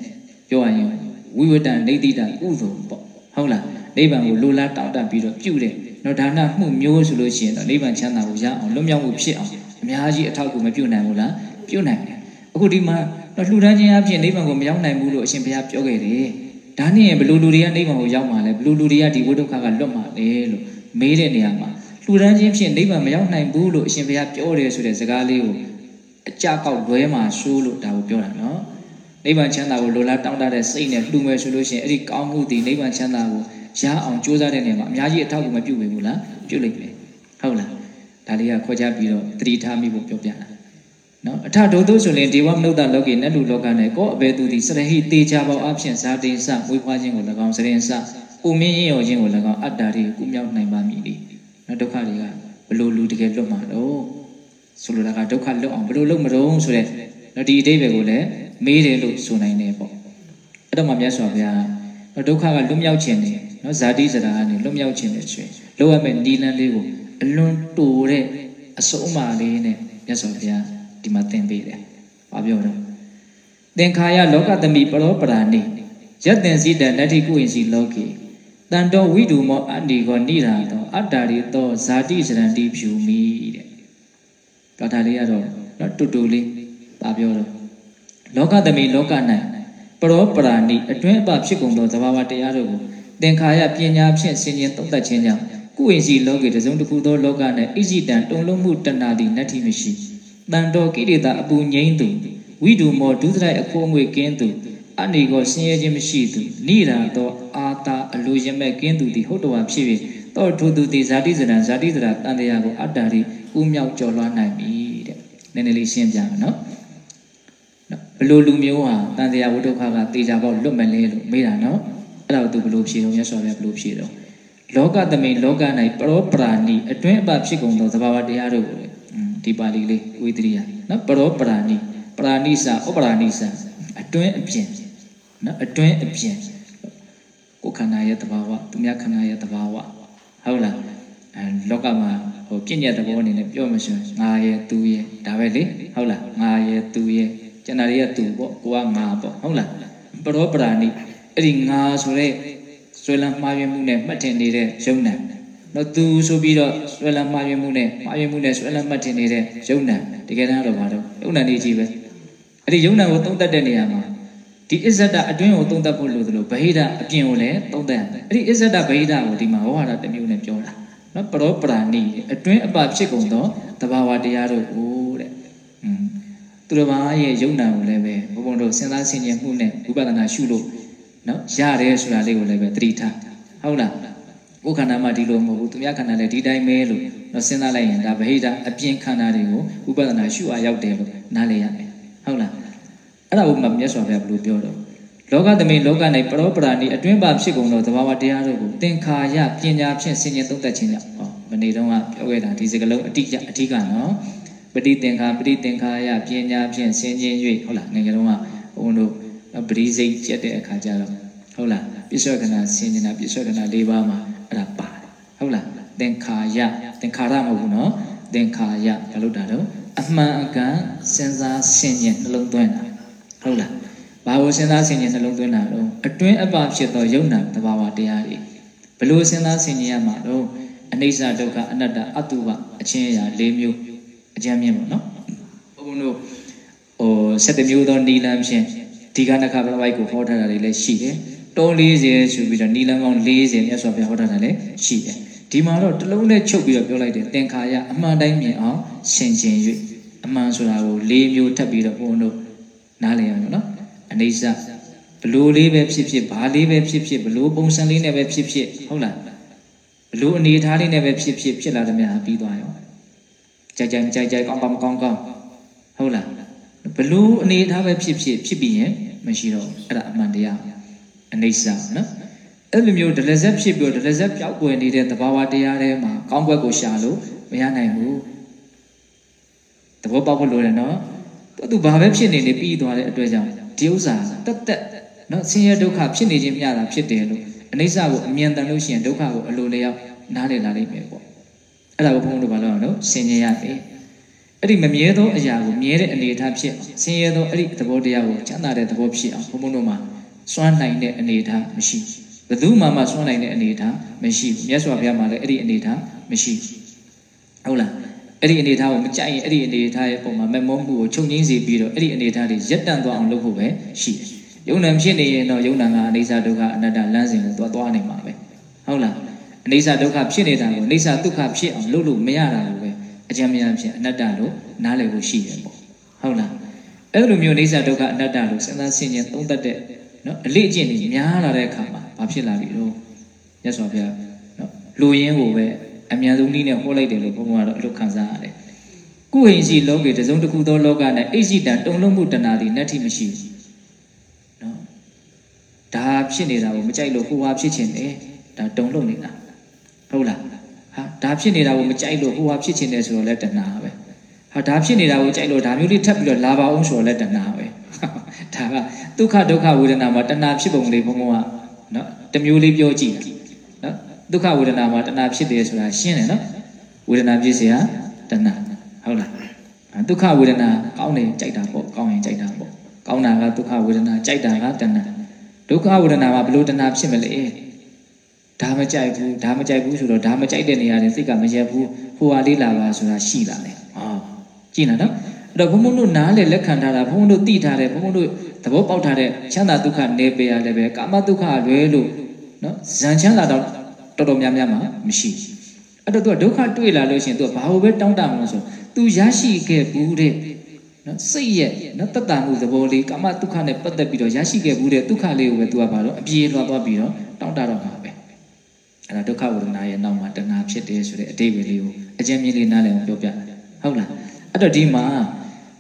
ပြောရရင်ဝိဝတ္တနေတိတကုသိုလ်ပေါ့ဟုတ်လားနိဗ္ဗာန်ကိုလိုလားတောင့်တပြီးတော့ပြုတဲ့နော်ဒါနမှုမျိုးဆိုလို့ရှိရင်တော့နိဗ္ဗာန်ချမ်းသာကိုရအောင်လွတ်မြောက်မှုဖြစ်အောင်အများကြီးအထောက်အကူမပြုနိုင်ဘူးလားပြုနိုင်တယ် အခုဒီမှာတော့လှူဒန်းခြင်းအပြင်နိဗ္ဗာန်ကိုမရောက်နိုင်ဘူးလို့အရှင်ဘုရားပြောခဲ့တယ်ဒါနဲ့ရင်ဘလူလူတွေကနိဗ္ဗာန်ကိုရောက်မှာလဲဘလူလူတွေကဒီဝိဒုက္ခကလွတ်မှာလဲလို့မေးတဲ့နေရာမှာလှူဒန်းခြင်းဖြင့်နိဗ္ဗာန်မရောက်နိုင်ဘူးလို့အရှင်ဘုရားပြောတယ်ဆိုတဲ့စကားလေးကိုအကြကောက်လွဲမှာရှိုးလို့ဒါကိုပြောတာနော်နိဗ္ဗာန်ချမ်းသာကိုလိုလားတောင်းတတဲ့စိတ်နဲ့လှူမယ်ဆိုလို့ရှိရင်အဲ့ဒီကောင်းမှုဒီနိဗ္ဗာန်ချမ်းသာကိုရအောင်ကြိုးစားတဲ့နေရာမှာအများကြီးအထောက်အကူမပြုဘူးလားပြုလိမ့်မယ်ဟုတ်လားဒါလေးကခွဲခြားပြီးတော့တတိထားမိဖို့ပြောပြတာ နော်အထဒုသုဆိုရင်ဒေဝမနုဿလောကေနတ်လူလောက၌ကိုအဘယ်သူသည်စရဟိတေချာပေါအဖြစ်ဇာတိစဝိဖွားခြင်းကို၎င်းစရင်စပုံမင်းရင်ရောခြင်းကို၎င်းအတ္တာတွေကုမြောက်နိုင်ပါမည်လေနော်ဒုက္ခတွေကဘလို့လူတကယ်လွတ်မှာတော့ဆိုလိုတာကဒုက္ခလွတ်အောင်ဘလို့လုပ်မတော့ဆိုတဲ့နော်ဒီအတိတ်ပဲကိုလည်းမေးတယ်လို့ဆိုနိုင်တယ်ပေါ့အဲ့တော့မှမြတ်စွာဘုရားနော်ဒုက္ခကလွတ်မြောက်ခြင်းနဲ့နော်ဇာတိစရာကနေလွတ်မြောက်ခြင်းနဲ့ဆိုရင်လောရမဲ့နီလန်းလေးကိုအလွန်တိုတဲ့အစုံအမလေးနဲ့မြတ်စွာဘုရား ဒီမှာသင်ပေးတယ်။ဘာပြောတော့သင်္ခါယလောကသမိပရောပရာနိယတ္တန်စီတနတ္ထိကုဝင်စီလောကေတန်တော်ဝိဒုမောအတ္တိကောနိရာတောအတ္တာရိသောဇာတိစရန္တိဖြူမိတဲ့။တော်တာလေးကတော့နော်တူတူလေးဘာပြောတော့လောကသမိလောက၌ပရောပရာနိအတွင်းအပဖြစ်ကုန်သောသဘာဝတရားတို့ကိုသင်္ခါယပညာဖြင့်ဆင်ခြင်သုံးသပ်ခြင်းကြောင့်ကုဝင်စီလောကေတစုံတစ်ခုသောလောက၌ဣဇိတံတုံလုံးမှုတဏှာသည်နတ္ထိမရှိ တန်တော်ကိရိတာအပူငိမ့်သူဝိဒုမောဒုသရိုက်အခိုးအငွေကင်းသူအနေကိုဆင်းရဲခြင်းမရှိသူနိရာသောအာတာအလိုရမဲ့ကင်းသူသည်ဟုတ်တော်ဖြစ်၍တော့ထိုသူသည်ဇာတိဇရံဇာတိဇရာတန်တရားကိုအတ္တရိဥမြောက်ကျော်လွှားနိုင်ပြီတဲ့နည်းနည်းလေးရှင်းပြမယ်နော်ဘလို့လူမျိုးဟာတန်တရားဝိဒုက္ခကတေချာပေါက်လွတ်မလဲလို့မေးတာနော်အဲ့ဒါကိုသူဘလို့ဖြေတော့ရသော်ပဲဘလို့ဖြေတော့လောကသမိန်လောက၌ပရောပရာဏိအတွင်းအပဖြစ်ကုန်သောသဘာဝတရားတို့ကို ဒီပါဠိလေးဝိသရိယနော်ပရောပရာဏိပရာဏိစာဩပရာဏိစာအတွင်းအပြင်နော်အတွင်းအပြင်ကိုယ်ခန္ဓာရဲ့သဘာဝသူများခန္ဓာရဲ့သဘာဝဟုတ်လားအဲလောကမှာဟိုပြည့်ညက်သဘောအနေနဲ့ပြောမှရှင်ငါရဲ့သူရဲ့ဒါပဲလေဟုတ်လားငါရဲ့သူရဲ့ကျန်တာတွေကသူပေါ့ကိုကငါပေါ့ဟုတ်လားပရောပရာဏိအဲ့ဒီငါဆိုတဲ့ဆွေလမ်းမှားယွင်းမှုနဲ့မှတ်ထင်နေတဲ့ယုံနာ နော်သူဆိုပြီးတော့ဆွဲလမ်းမှားယွင်းမှုနဲ့မှားယွင်းမှုနဲ့ဆွဲလမ်းမှတ်ထင်နေတဲ့ယုံနာတကယ်တမ်းတော့ဘာတော့ယုံနာနေကြီးပဲအဲ့ဒီယုံနာကိုသုံးသပ်တဲ့နေရာမှာဒီအစ္ဆဒအတွင်းကိုသုံးသပ်ဖို့လိုသလိုဗဟိတအပြင်ကိုလည်းသုံးသပ်ရတယ်အဲ့ဒီအစ္ဆဒဗဟိတကိုဒီမှာဟောတာတစ်မျိုးနဲ့ပြောတာနော်ပရောပရာဏိအတွင်းအပဖြစ်ကုန်သောတဘာဝတရားတို့ကိုတဲ့อืมသူတော်ဘာရဲ့ယုံနာကိုလည်းပဲဘုံဘုံတို့စဉ်းစားဆင်ခြင်မှုနဲ့ဝိပဿနာရှုလို့နော်ရတယ်ဆိုတာလေးကိုလည်းပဲသတိထားဟုတ်လား ကိုယ်ခန္ဓာမှဒီလိုမဟုတ်ဘူးသူများခန္ဓာလည်းဒီတိုင်းပဲလို့တော့စဉ်းစားလိုက်ရင်ဒါဗဟိတအပြင်ခန္ဓာတွေကိုဝိပဿနာရှုအားရောက်တယ်လို့နားလည်ရမယ်ဟုတ်လားအဲ့ဒါကိုမှမြတ်စွာဘုရားဘယ်လိုပြောတော့လောကသမိလောက၌ပရောပရာဏိအတွင်းပါဖြစ်ကုန်သောသဘာဝတရားတို့ကိုသင်္ခါရပညာဖြင့်ဆင်ခြင်သုံးသပ်ခြင်းကြောင့်ဟောမနေ့တုန်းကပြောခဲ့တာဒီစကလုံးအတိအအဓိကနော်ပဋိသင်္ခါပဋိသင်္ခါရပညာဖြင့်ဆင်ခြင်၍ဟုတ်လားငယ်ကတုန်းကဘုန်းတို့ပရိစိတ်ကျက်တဲ့အခါကျတော့ဟုတ်လားပြစ္ဆေကနာဆင်ခြင်တာပြစ္ဆေကနာ၄ပါးမှာ အဲ့ဒါပါတယ်ဟုတ်လားသင်္ခါရသင်္ခါရမဟုတ်ဘူးနော်သင်္ခါရဘာလို့တာတော့အမှန်အကန်စဉ်းစားဆင်ခြင်နှလုံးသွင်းတာဟုတ်လားဘာလို့စဉ်းစားဆင်ခြင်နှလုံးသွင်းတာတော့အတွင်းအပဖြစ်သောယုံနာတဘာဝတရားတွေဘလို့စဉ်းစားဆင်ခြင်ရမှာတော့အနိစ္စဒုက္ခအနတ္တအတုပအချင်းအရာ၄မျိုးအကျမ်းမြင့်ပေါ့နော်ဘုန်းဘုန်းတို့ဟို7မျိုးသောနီလန်းဖြင့်ဒီကနခပရဝိုက်ကိုဟောထားတာတွေလည်းရှိတယ် တုံး40ဆိုပြီးတော့နီလန်းပေါင်း40မြတ်စွာဘုရားဟောထားတာလည်းရှိတယ်ဒီမှာတော့တလုံးနဲ့ချုပ်ပြီးတော့ပြောလိုက်တယ်သင်္ခါရအမှန်တိုင်းမြင်အောင်ဆင်ခြင်၍အမှန်ဆိုတာကို၄မျိုးထပ်ပြီးတော့ဘုန်းတို့နားလည်ရမယ်နော်အနိစ္စဘလို့လေးပဲဖြစ်ဖြစ်ဘာလေးပဲဖြစ်ဖြစ်ဘလို့ပုံစံလေးနဲ့ပဲဖြစ်ဖြစ်ဟုတ်လားဘလို့အနေအထားလေးနဲ့ပဲဖြစ်ဖြစ်ဖြစ်လာတယ်များပြီးသွားရောကြိုက်ကြိုက်ကြိုက်ကြိုက်ကောင်းကောင်းကောင်းကောင်းဟုတ်လားဘလို့အနေအထားပဲဖြစ်ဖြစ်ဖြစ်ပြီးရင်မရှိတော့အဲ့ဒါအမှန်တရား အနိစ္စနော်အဲ့လိုမျိုးဒလဇက်ဖြစ်ပြီးဒလဇက်ပျောက်ကွယ်နေတဲ့သဘာဝတရားတွေမှာကောင်းကွက်ကိုရှာလို့မရနိုင်ဘူးသဘောပေါက်ဖို့လိုတယ်နော်သူဘာပဲဖြစ်နေနေပြီးသွားတဲ့အတွက်ကြောင့်ဒီဥစ္စာတက်တက်နော်ဆင်းရဲဒုက္ခဖြစ်နေခြင်းမျှတာဖြစ်တယ်လို့အနိစ္စကိုအမြင်တန်လို့ရှိရင်ဒုက္ခကိုအလိုလျောက်နားလည်လာလိမ့်မယ်ပေါ့အဲ့ဒါကိုဘုန်းဘုန်းတို့ဘာလို့လဲနော်ဆင်ញင်ရတယ်အဲ့ဒီမမြဲသောအရာကိုမြဲတဲ့အနေအထားဖြစ်ဆင်းရဲသောအဲ့ဒီသဘောတရားကိုချမ်းသာတဲ့သဘောဖြစ်အောင်ဘုန်းဘုန်းတို့မှာ စွမ်းနိုင်တဲ့အနေအထားမရှိဘယ်သူမှမစွမ်းနိုင်တဲ့အနေအထားမရှိဘူးမြတ်စွာဘုရားမှာလည်းအဲ့ဒီအနေအထားမရှိဟုတ်လားအဲ့ဒီအနေအထားကိုမကြိုက်ရင်အဲ့ဒီအနေအထားရဲ့ပုံမှာမမုန်းမှုကိုချုပ်ငင်းစေပြီးတော့အဲ့ဒီအနေအထားတွေရက်တန့်သွားအောင်လုပ်ဖို့ပဲရှိတယ်ယုံနာဖြစ်နေရင်တော့ယုံနာကအနိစ္စဒုက္ခအနတ္တလမ်းစဉ်ကိုသွားသွားနေမှာပဲဟုတ်လားအနိစ္စဒုက္ခဖြစ်နေတာကိုအနိစ္စဒုက္ခဖြစ်အောင်လုပ်လို့မရတာကိုပဲအကြံဉာဏ်ဖြင့်အနတ္တလို့နားလည်ဖို့ရှိတယ်ပေါ့ဟုတ်လားအဲ့လိုမျိုးအနိစ္စဒုက္ခအနတ္တလို့စဉ်းစားဆင်ခြင်သုံးသပ်တဲ့ နော်အလေးအကျင့်တွေများလာတဲ့အခါမှာဘာဖြစ်လာပြီတော့မြတ်စွာဘုရားနော်လူရင်းကိုပဲအမြန်ဆုံးနည်းနဲ့ဟောလိုက်တယ်လို့ဘုန်းဘုရားတော့အဲ့လိုခံစားရတယ်ကုဟိရှိလောကေတစုံတစ်ခုသောလောက၌အိရှိတံတုံလုံးမှုတဏှာသည်နတ္ထိမရှိဘူးနော်ဒါဖြစ်နေတာကိုမကြိုက်လို့ဟိုဟာဖြစ်ချင်တယ်ဒါတုံလုံးနေတာဟုတ်လားဟာဒါဖြစ်နေတာကိုမကြိုက်လို့ဟိုဟာဖြစ်ချင်တယ်ဆိုတော့လည်းတဏှာပဲဟာဒါဖြစ်နေတာကိုကြိုက်လို့ဒါမျိုးလေးထပ်ပြီးတော့လာပါအောင်ဆိုတော့လည်းတဏှာပဲ ဒါကဒုက္ခဒုက္ခဝေဒနာမှာတဏှာဖြစ်ပုံလေးဘုံဘုံကနော်တမျိုးလေးပြောကြည့်နော်ဒုက္ခဝေဒနာမှာတဏှာဖြစ်တယ်ဆိုတာရှင်းတယ်နော်ဝေဒနာဖြစ်เสียတဏှာဟုတ်လားဒုက္ခဝေဒနာကောင်းတယ်ကြိုက်တာပေါ့ကောင်းရင်ကြိုက်တာပေါ့ကောင်းတာကဒုက္ခဝေဒနာကြိုက်တာကတဏှာဒုက္ခဝေဒနာမှာဘလို့တဏှာဖြစ်မလဲဒါမကြိုက်ဘူးဒါမကြိုက်ဘူးဆိုတော့ဒါမကြိုက်တဲ့နေရာတွေစိတ်ကမရက်ဘူးဟိုဟာလေးလာပါဆိုတာရှိလာတယ်ဟောကြည့်နော် အဲ့တော့ဘုံဘုံတို့နားလေလက်ခံထားတာဘုံဘုံတို့သိထားတယ်ဘုံဘုံတို့သဘောပေါက်ထားတဲ့ချမ်းသာဒုက္ခနေပယ်ရလည်းပဲကာမဒုက္ခလွဲလို့နော်ဇန်ချမ်းသာတော့တော်တော်များများမှာမရှိအဲ့တော့သူကဒုက္ခတွေ့လာလို့ရှိရင်သူကဘာလို့ပဲတောင်းတမလို့ဆိုသူရရှိခဲ့ဘူးတဲ့နော်စိတ်ရဲ့နော်တတ္တမှုသဘောလေးကာမဒုက္ခနဲ့ပတ်သက်ပြီးတော့ရရှိခဲ့ဘူးတဲ့ဒုက္ခလေးကိုပဲသူကဘာလို့အပြေလွှာသွားပြီးတော့တောင်းတတော့မှာပဲအဲ့ဒါဒုက္ခဝေဒနာရဲ့နောက်မှာတဏှာဖြစ်တယ်ဆိုတဲ့အတိတ်ပဲလေးကိုအကျဉ်းမြင့်လေးနားလည်အောင်ပြောပြဟုတ်လားအဲ့တော့ဒီမှာ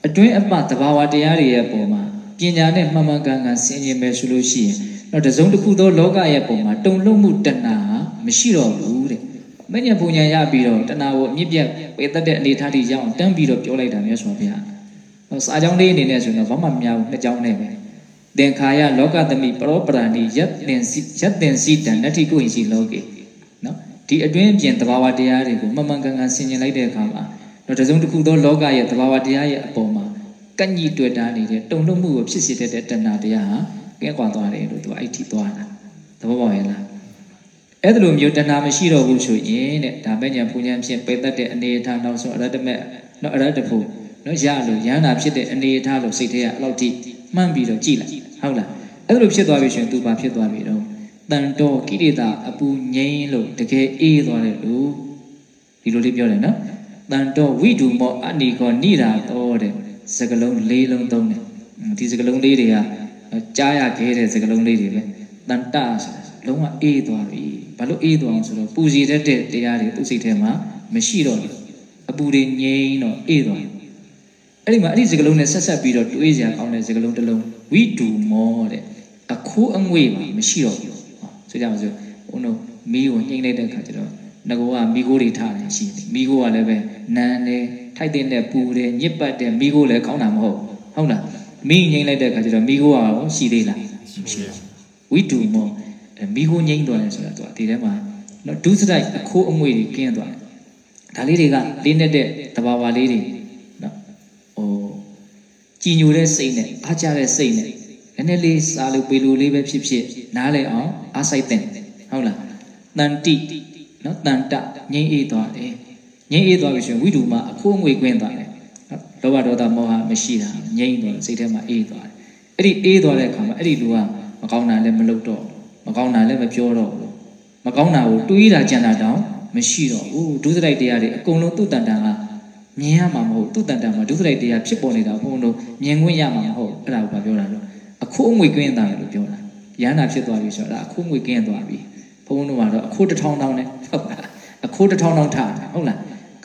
အတွင်းအပသဘာဝတရားတွေရဲ့ပုံမှာပညာနဲ့မှန်မှန်ကန်ကန်ဆင်ခြင်မယ်ဆိုလို့ရှိရင်တော့တစုံတစ်ခုသောလောကရဲ့ပုံမှာတုံ့လုံမှုတဏှာမရှိတော့ဘူးတဲ့မဉ္ဇဉ်ပူညာရပြီးတော့တဏှာကိုအမြင့်ပြတ်ပေတတ်တဲ့အနေထားထိရောက်အောင်တန်းပြီးတော့ပြောလိုက်တာမျိုးဆိုပါဗျာဟောစာကြောင်းလေးအနေနဲ့ဆိုရင်တော့ဘာမှမများဘူးနှစ်ကြောင်းနဲ့ပဲသင်္ခါရလောကသမိပရောပရဏိယတ်တင်စီယတ်တင်စီတံနတ္ထိကိုရှိလောကေနော်ဒီအတွင်းပြင်သဘာဝတရားတွေကိုမှန်မှန်ကန်ကန်ဆင်ခြင်လိုက်တဲ့အခါမှာ တော့တစုံတစ်ခုသောလောကရဲ့သဘာဝတရားရဲ့အပေါ်မှာကန့်ညီတွေ့တာနေတဲ့တုံ့လုံမှုကိုဖြစ်စေတဲ့တဏှာတရားဟာကဲကွာသွားတယ်လို့သူအဲ့ထိသွားတာသဘောပေါက်ရဲ့လားအဲ့ဒါလိုမျိုးတဏှာမရှိတော့ဘူးဆိုရင်တဲ့ဒါပဲညာပူညာဖြင့်ပေတတ်တဲ့အနေအထားနောက်ဆုံးအရတ္တမဲ့နော်အရတ္တဖို့နော်ရလို့ရဟန္တာဖြစ်တဲ့အနေအထားလို့စိတ်ထဲကအလောက်ထိမှန်းပြီးတော့ကြည်လိုက်ဟုတ်လားအဲ့ဒါလိုဖြစ်သွားပြီဆိုရင်သူဘာဖြစ်သွားပြီတော့တန်တော်ကိရိတာအပူငိမ့်လို့တကယ်အေးသွားတယ်လို့ဒီလိုလေးပြောတယ်နော် တန်တော်ဝိဒုမောအနိခောနိရာတော်တဲ့စကလုံး၄လုံးသုံးတယ်ဒီစကလုံးလေးတွေကကြားရခဲ့တဲ့စကလုံးလေးတွေပဲတန်တဆိုတာလုံးဝအေးသွားပြီဘာလို့အေးသွားအောင်ဆိုတော့ပူစီတတ်တဲ့တရားတွေသူ့စိတ်ထဲမှာမရှိတော့ဘူးအပူတွေငြိမ်းတော့အေးသွားတယ်အဲ့ဒီမှာအဲ့ဒီစကလုံးနဲ့ဆက်ဆက်ပြီးတော့တွေးစရာကောင်းတဲ့စကလုံးတစ်လုံးဝိဒုမောတဲ့အခိုးအငွေ့ပါမရှိတော့ဘူးဆိုကြပါစို့ဘုန်းတို့မီးကိုညှိမ့်လိုက်တဲ့အခါကျတော့ငကောကမီးခိုးတွေထားတယ်ရှိတယ်မီးခိုးကလည်းပဲ နန်းတယ်ထိုက်တဲ့ပူတယ်ညစ်ပတ်တယ်မီးခိုးလည်းကောင်းတာမဟုတ်ဟုတ်လားမီးငိမ့်လိုက်တဲ့အခါကျတော့မီးခိုးကရောရှိသေးလားမရှိဘူးဝိတုမောမီးခိုးငိမ့်သွားတယ်ဆိုတာသူကဒီထဲမှာနော်ဒုစရိုက်အခိုးအငွေ့တွေကင်းသွားတယ်ဒါလေးတွေကလေးနေတဲ့တဘာဝလေးတွေနော်ဟိုကြည်ညိုတဲ့စိတ်နဲ့အားကြတဲ့စိတ်နဲ့နည်းနည်းလေးစားလို့ပေလိုလေးပဲဖြစ်ဖြစ်နားလည်အောင်အားစိုက်တဲ့ဟုတ်လားတန်တိနော်တန်တငြိမ့်အေးသွားတယ် ငြိမ့်အေးသွားပြီဆိုရင်ဝိတုမှာအခိုးအငွေ့ကွင်းသွားတယ်လောဘဒေါသမောဟမရှိတာငြိမ့်သွားစိတ်ထဲမှာအေးသွားတယ်အဲ့ဒီအေးသွားတဲ့အခါမှာအဲ့ဒီလူကမကောင်းတာလည်းမလုပ်တော့မကောင်းတာလည်းမပြောတော့ဘူးမကောင်းတာကိုတွေးတာကြံတာတောင်မရှိတော့ဘူးဒုစရိုက်တရားတွေအကုန်လုံးသူ့တန်တန်ကမြင်ရမှာမဟုတ်သူ့တန်တန်မှာဒုစရိုက်တရားဖြစ်ပေါ်နေတာဘုံတို့မြင်ခွင့်ရမှာမဟုတ်အဲ့ဒါကိုပြောတာလို့အခိုးအငွေ့ကွင်းသားလို့ပြောတာရဟန္တာဖြစ်သွားပြီဆိုတော့အခိုးအငွေ့ကွင်းသွားပြီဘုံတို့ကတော့အခိုးတစ်ထောင်တောင်းနဲ့ဟုတ်လားအခိုးတစ်ထောင်တောင်းထားဟုတ်လား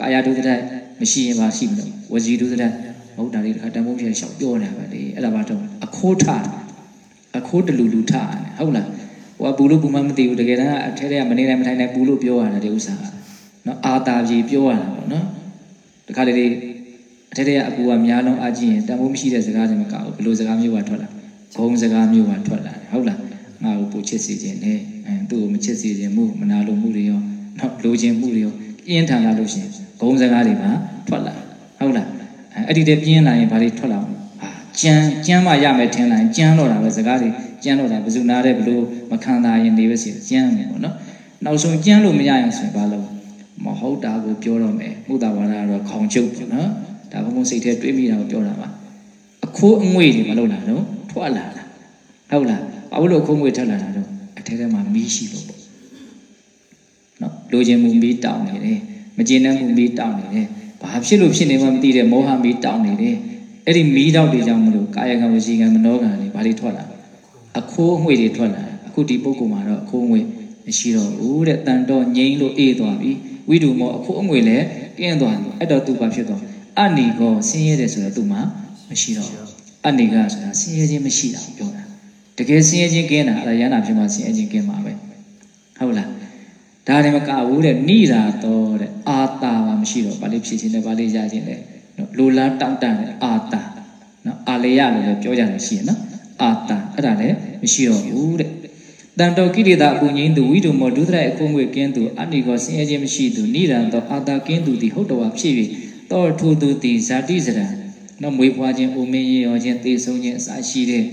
ကာယဒုစရိုက်မရှိရင်ပါရှိမလို့ဝစီဒုစရိုက်မဟုတ်တာလေးတခါတန်ဖိုးပြရှောက်ပြောနေတာပဲလေအဲ့ဒါပါတော့အခိုးထားအခိုးတလူလူထားဟုတ်လားဟိုကဘူးလို့ဘူးမမသိဘူးတကယ်တမ်းအထဲထဲကမနေနိုင်မထိုင်နိုင်ဘူးလို့ပြောရတာဒီဥစ္စာကနော်အာတာကြီးပြောရတာပေါ့နော်တခါလေလေအထဲထဲကအပူကများလုံးအကြည့်ရင်တန်ဖိုးမရှိတဲ့စကားတွေမကဘူးဘယ်လိုစကားမျိုးကထွက်လာဂုံစကားမျိုးပါထွက်လာတယ်ဟုတ်လားငါ့ကိုပူချစ်စေခြင်းနဲ့အဲသူ့ကိုမချစ်စေခြင်းမှုမနာလိုမှုတွေရောနောက်လိုချင်မှုတွေရောပြင်းထန်လာလို့ရှိရင် ဂုံစကားတွေပါထွက်လာဟုတ်လားအဲအဲ့ဒီတည်းပြင်းလာရင်ဘာတွေထွက်လာအောင်ဟာကြမ်းကြမ်းမှရမယ်ထင်လာရင်ကြမ်းတော့တာပဲစကားတွေကြမ်းတော့တာဘယ်သူနာတဲ့ဘလို့မခံတာရင်နေပဲစီကြမ်းမယ်ပေါ့နော်နောက်ဆုံးကြမ်းလို့မရရင်ဆိုရင်ဘာလို့မဟုတ်တာကိုပြောတော့မယ်မုဒ္ဒဝါဒကတော့ခေါင်ချုပ်ပေါ့နော်ဒါဘုံဘုံစိတ်ထဲတွေးမိတာကိုပြောတာပါအခိုးအငွေ့တွေမလုပ်လာတော့ထွက်လာတာဟုတ်လားဘာလို့အခိုးအငွေ့ထွက်လာတာတော့အထဲထဲမှာမီးရှိလို့ပေါ့နော်လိုချင်မှုမီးတောင်းနေတယ် မကျေနပ်မှုမီးတောင်းနေတယ်ဘာဖြစ်လို့ဖြစ်နေမှမသိတဲ့မောဟမီးတောင်းနေတယ်အဲ့ဒီမီးတောက်တွေကြောင့်မလို့ကာယကံဝစီကံမနောကံတွေဘာတွေထွက်လာအခိုးအငွေ့တွေထွက်လာအခုဒီပုဂ္ဂိုလ်မှာတော့အခိုးအငွေ့မရှိတော့ဘူးတဲ့တန်တော့ငြိမ်းလို့အေးသွားပြီဝိတုမောအခိုးအငွေ့လည်းကင်းသွားပြီအဲ့တော့သူဘာဖြစ်သွားအနိကောဆင်းရဲတယ်ဆိုတော့သူ့မှာမရှိတော့အနိကဆိုတာဆင်းရဲခြင်းမရှိတာကိုပြောတာတကယ်ဆင်းရဲခြင်းကင်းတာအဲ့ဒါရဟနာဖြစ်မှဆင်းရဲခြင်းကင်းမှာပဲဟုတ်လား ဒါလည်းမကဘူးတဲ့ဏိရာတော့တဲ့အာတာပါမရှိတော့ဗာလိဖြစ်ခြင်းနဲ့ဗာလိရခြင်းနဲ့နော်လိုလားတောင့်တတဲ့အာတာနော်အာလေယလို့လည်းပြောကြတယ်ရှိရနော်အာတာအဲ့ဒါလည်းမရှိတော့ဘူးတဲ့တန်တော်ကိရိတာအကူငိမ့်သူဝိတုမောဒုသရအကုငွေကင်းသူအနိကောဆင်းရဲခြင်းမရှိသူဏိရာတော့အာတာကင်းသူသည်ဟုတ်တော်ဖြစ်၍တောထူသူသည်ဇာတိစရံနော်မွေးဖွားခြင်းအိုမင်းရောခြင်းသေဆုံးခြင်းအစရှိတဲ့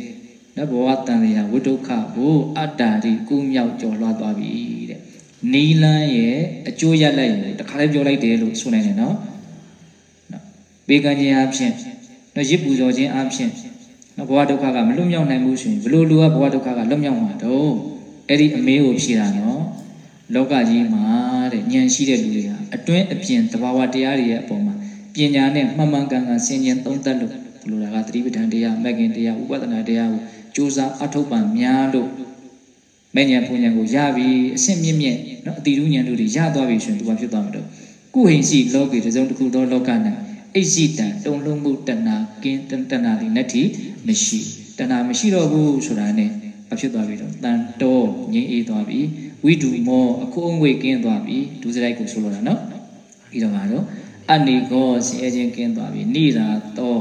နော်ဘဝတန်ရာဝိတုခကိုအတ္တာဒီကုမြောက်ကျော်လွှားသွားပြီတဲ့ နီလန်းရဲ့အကျိုးရလက်ရဲ့တခါလေးပြောလိုက်တယ်လို့ဆိုနိုင်တယ်နော်နော်ဘေကံခြင်းအဖြစ်နော်ရစ်ပူဇော်ခြင်းအဖြစ်နော်ဘဝဒုက္ခကမလွတ်မြောက်နိုင်ဘူးဆိုရင်ဘလို့လူကဘဝဒုက္ခကလွတ်မြောက်မှာတော့အဲ့ဒီအမေးကိုဖြေတာနော်လောကကြီးမှာတဲ့ဉာဏ်ရှိတဲ့လူတွေဟာအတွင်းအပြင်သဘာဝတရားတွေရဲ့အပေါ်မှာပညာနဲ့မှန်မှန်ကန်ကန်ဆင်ခြင်သုံးသပ်လို့ဘလို့ကသတိပဋ္ဌာန်တရားမဂ္ဂင်တရားဥပဒနာတရားကိုကြိုးစားအထောက်ပံ့များလို့ မဲ့ဉာဏ်ပူဉာဏ်ကိုရပြီအဆင့်မြင့်မြင့်နော်အတိရုဉာဏ်တို့တွေရသွားပြီဆိုရင်သူကဖြစ်သွားမှာတော့ကုဟိစီလောကေတစ်စုံတစ်ခုသောလောက၌အိစီတံတုံလုံးမှုတဏကင်းတဏတွေနဲ့တိမရှိတဏမရှိတော့ဘူးဆိုတာနဲ့အဖြစ်သွားပြီတော့တန်တော်ငြိမ်းအေးသွားပြီဝိဒူမောအခုအငွေကင်းသွားပြီဒုစရိုက်ကိုဆိုလိုတာနော်ပြီးတော့မှာတော့အနိကောဆင်းရဲခြင်းကင်းသွားပြီနိရာတော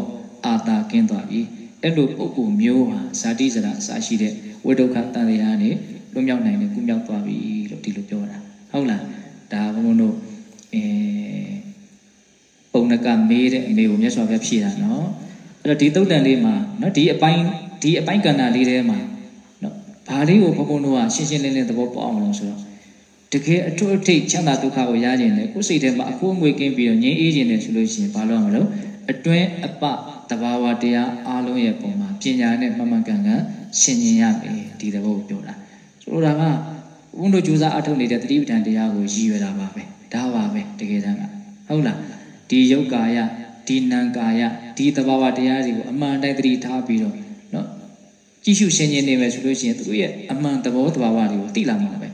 အာတာကင်းသွားပြီအဲ့လိုပုဂ္ဂိုလ်မျိုးဟာဇာတိဇရာအစရှိတဲ့ဝိဒုက္ခတန်တရားနဲ့ လွတ်မြောက်နိုင်တယ်ကုမြောက်သွားပြီလို့ဒီလိုပြောတာဟုတ်လားဒါဘုံဘုံတို့အဲပုံနကမေးတဲ့အမေကိုမြတ်စွာဘုရားဖြေတာနော်အဲ့တော့ဒီသုတ်တန်လေးမှာနော်ဒီအပိုင်းဒီအပိုင်းကဏ္ဍလေးထဲမှာနော်ဘာလေးကိုဘုံဘုံတို့ကရှင်းရှင်းလင်းလင်းသဘောပေါက်အောင်လို့ဆိုတော့တကယ်အထွတ်အထိပ်ချမ်းသာဒုက္ခကိုရခြင်းလေကိုယ်စိတ်ထဲမှာအခိုးအငွေကင်းပြီးတော့ငြိမ်းအေးခြင်းတယ်ဆိုလို့ရှိရင်ဘာလို့ရမလို့အတွင်းအပတဘာဝတရားအားလုံးရဲ့ပုံမှာပညာနဲ့မှန်မှန်ကန်ကန်ရှင်းကျင်ရမယ်ဒီသဘောကိုပြောတာ ဆိုလိုတာကဘုန်းတို့ကြိုးစားအထုတ်နေတဲ့တတိပဋ္ဌာန်တရားကိုရည်ရွယ်တာပါပဲဒါပါပဲတကယ်တမ်းကဟုတ်လားဒီယုတ်ကာယဒီနံကာယဒီတဘာဝတရားတွေကိုအမှန်တိုင်းသတိထားပြီးတော့နော်ကြည့်ရှုရှင်းကျင်နေမယ်ဆိုလို့ရှိရင်သူတို့ရဲ့အမှန်သဘောတဘာဝတွေကိုသိလာမှာပဲ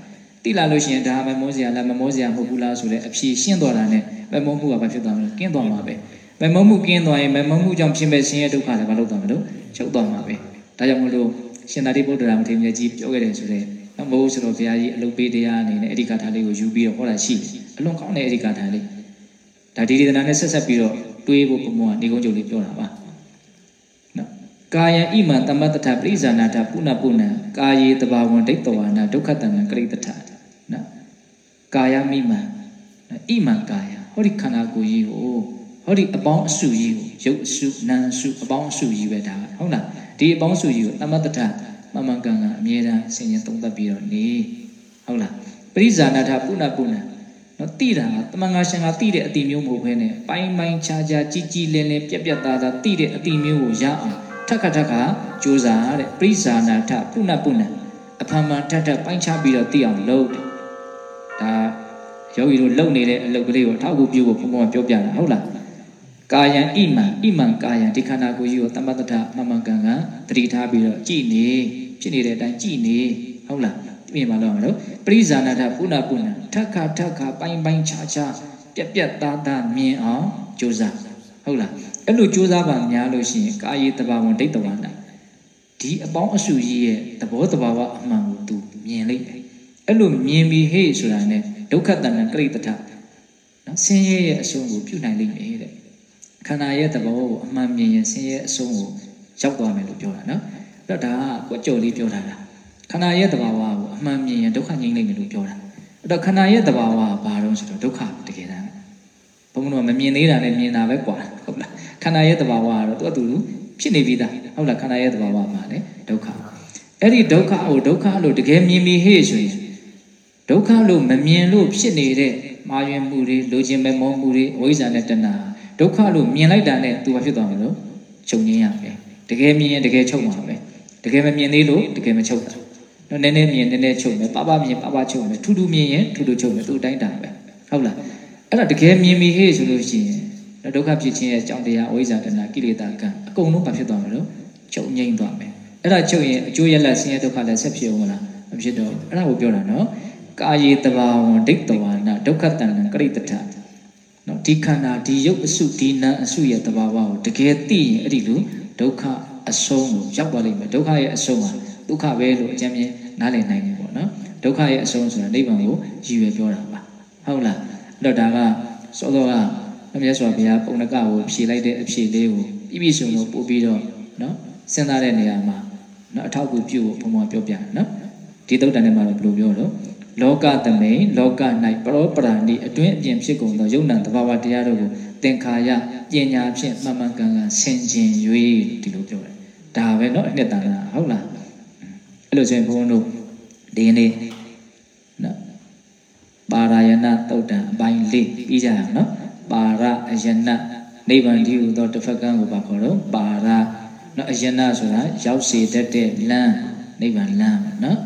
သိလာလို့ရှိရင်ဒါမမောစရာလားမမောစရာမဟုတ်ဘူးလားဆိုတဲ့အဖြေရှင်းသွားတာနဲ့မမောမှုကဘာဖြစ်သွားမလဲကင်းသွားမှာပဲမမောမှုကင်းသွားရင်မမောမှုကြောင့်ဖြစ်မဲ့ဆင်းရဲဒုက္ခလည်းမလုပ်သွားမလို့ချုပ်သွားမှာပဲဒါကြောင့်မလို့ရှင်သာရိပုတ္တရာမထေရမြတ်ကြီးပြောခဲ့တယ်ဆိုတဲ့ နော်မိုးဆိုတော့ဘုရားကြီးအလုပေးတရားအနေနဲ့အဲ့ဒီကာထာလေးကိုယူပြီးတော့ဟောတာရှိတယ်အလွန်ကောင်းတဲ့အဲ့ဒီကာထာလေးဒါဒီဒေသနာနဲ့ဆက်ဆက်ပြီးတော့တွေးဖို့ဘုံဘုံကနေကုန်းချုပ်လေးပြောတာပါနော်ကာယံဣမံတမတ္တထပရိဇာနာထပုဏ္ဏပုဏ္ဏကာယေတဘာဝံဒိဋ္ဌဝါနာဒုက္ခတံကရိတ္တထနော်ကာယမိမံဣမံကာယဟောဒီခန္ဓာကိုယ်ကြီးကိုဟောဒီအပေါင်းအစုကြီးကိုရုပ်အစုနာမ်အစုအပေါင်းအစုကြီးပဲဒါဟုတ်လားဒီအပေါင်းအစုကြီးကိုတမတ္တထ မမကန်ကအမြဲတမ်းဆင်ញံသုံးသပ်ပြီးတော့နေဟုတ်လားပရိဇာနာထပုဏ္ဏပုဏ္ဏနော်တိတာကတမန်ငါရှင်ကတိတဲ့အတိမျိုးမဟုတ်ဘဲနဲ့ပိုင်းပိုင်းခြားခြားကြီးကြီးလင်းလင်းပြက်ပြက်သားသားတိတဲ့အတိမျိုးကိုရအောင်ထက်ခါထက်ခါကြိုးစားတဲ့ပရိဇာနာထပုဏ္ဏပုဏ္ဏအဖန်ဖန်ထက်ထက်ပိုင်းခြားပြီးတော့တိအောင်လုပ်တယ်ဒါယောဂီတို့လုပ်နေတဲ့အလုပ်ကလေးကိုအထောက်အကူပြုဖို့ဘုံဘုံပြောပြတာဟုတ်လားကာယံဣမံဣမံကာယံဒီခန္ဓာကိုယ်ကြီးကိုတမ္ပတ္တမမကံကတတိထားပြီးတော့ကြည်နေ ဖြစ်နေတဲ့အတိုင်းကြည်နေဟုတ်လားပြင်ပါလို့မလို့ပရိဇာနာထပုဏ္ဏပုဏ္ဏထက်ခါထက်ခါပိုင်းပိုင်းခြားခြားပြက်ပြက်သားသားမြင်အောင်ကြိုးစားဟုတ်လားအဲ့လိုကြိုးစားပါများလို့ရှိရင်ကာယေတဘာဝံဒိဋ္ဌဝါနာဒီအပေါင်းအစုကြီးရဲ့သဘောတဘာဝအမှန်ကို तू မြင်လိုက်တယ်အဲ့လိုမြင်ပြီးဟေ့ဆိုတာ ਨੇ ဒုက္ခတဏ္ဍကရိတထနော်ဆင်းရဲရဲ့အဆုံးကိုပြုနိုင်လိမ့်မယ်တဲ့ခန္ဓာရဲ့သဘောကိုအမှန်မြင်ရင်ဆင်းရဲအဆုံးကိုရောက်သွားမယ်လို့ပြောတာနော်အဲ့ တော့ဒါကကိုကြော်လေးပြောထားတာခန္ဓာရဲ့သဘာဝကိုအမှန်မြင်ရင်ဒုက္ခငြိမ့်နိုင်တယ်လို့ပြောတာအဲ့တော့ခန္ဓာရဲ့သဘာဝကဘာတော့ဆိုတော့ဒုက္ခတကယ်တမ်းဘုံဘုံကမမြင်သေးတာနဲ့မြင်တာပဲကွာဟုတ်လားခန္ဓာရဲ့သဘာဝကတော့သူ့အတူဖြစ်နေပြီးသားဟုတ်လားခန္ဓာရဲ့သဘာဝပါလေဒုက္ခအဲ့ဒီဒုက္ခကိုဒုက္ခလို့တကယ်မြင်ပြီးဟေ့ဆိုရင်ဒုက္ခလို့မမြင်လို့ဖြစ်နေတဲ့မာယွင်မှုတွေလိုချင်မဲ့မောမှုတွေအဝိဇ္ဇာနဲ့တဏှာဒုက္ခလို့မြင်လိုက်တာနဲ့သူဘာဖြစ်သွားမလို့ချုပ်ငင်းရပဲတကယ်မြင်ရင်တကယ်ချုပ်မှာပဲ တကယ်မမြင်သေးလို့တကယ်မချုပ်တာနော်နည်းနည်းမြင်နည်းနည်းချုပ်မယ်ပပမြင်ပပချုပ်မယ်ထူးထူးမြင်ရင်ထူးထူးချုပ်မယ်သူ့အတိုင်းတာပဲဟုတ်လားအဲ့ဒါတကယ်မြင်ပြီးဟေ့ဆိုလို့ရှိရင်ဒုက္ခဖြစ်ခြင်းရဲ့အကြောင်းတရားအဝိဇ္ဇာတဏှာကိလေသာကံအကုန်လုံးဘာဖြစ်သွားမလို့ချုပ်ငိမ့်သွားမယ်အဲ့ဒါချုပ်ရင်အကျိုးရလဆင်းရဲဒုက္ခလည်းဆက်ဖြစ်အောင်မလားမဖြစ်တော့ဘူးအဲ့ဒါကိုပြောတာနော်ကာယေတဘာဝံဒိဋ္ဌဝါနာဒုက္ခတဏ္ဏကရိတထနော်ဒီခန္ဓာဒီရုပ်အစုဒီနာအစုရဲ့တဘာဝကိုတကယ်သိရင်အဲ့ဒီလိုဒုက္ခ အဆုံးကိုရောက်သွားလိမ့်မယ်ဒုက္ခရဲ့အဆုံးဟာဒုက္ခပဲလို့အကျဉ်းမြင်နားလည်နိုင်တယ်ပေါ့နော်ဒုက္ခရဲ့အဆုံးဆိုတာနိဗ္ဗာန်ကိုရည်ရွယ်ပြောတာပါဟုတ်လားအဲ့တော့ဒါကစောစောကမြတ်စွာဘုရားပုံနကကိုဖြေလိုက်တဲ့အဖြေလေးကိုပြပြစုံလို့ပို့ပြီးတော့နော်စဉ်းစားတဲ့နေရာမှာနော်အထောက်အကူပြုဖို့ဘုံဘုံပြောပြတယ်နော်ဒီသုတ်တန်ထဲမှာတော့ဘယ်လိုပြောတော့လောကသမိန်လောက၌ပရောပရာဏိအတွင်းအပြင်ဖြစ်ကုန်သောယုံနာတဘာဝတရားတို့ကိုသင်္ခါရပညာဖြင့်မှန်မှန်ကန်ကန်ဆင်ခြင်၍ဒီလိုပြောတယ် ဒါပဲเนาะအနှစ်သာရဟုတ်လားအဲ့လိုဆိုရင်ဘုန်းတို့ဒီနေ့နော်ပါရာယနာတုတ်တံအပိုင်း၄ပြီးကြရအောင်နော်ပါရအယနာနိဗ္ဗာန်ဒီဟူသောတစ်ဖက်ကန်းကိုပါခေါ်တော့ပါရနော်အယနာဆိုတာရောက်စေတတ်တဲ့လမ်းနိဗ္ဗာန်လမ်းပေါ့နော်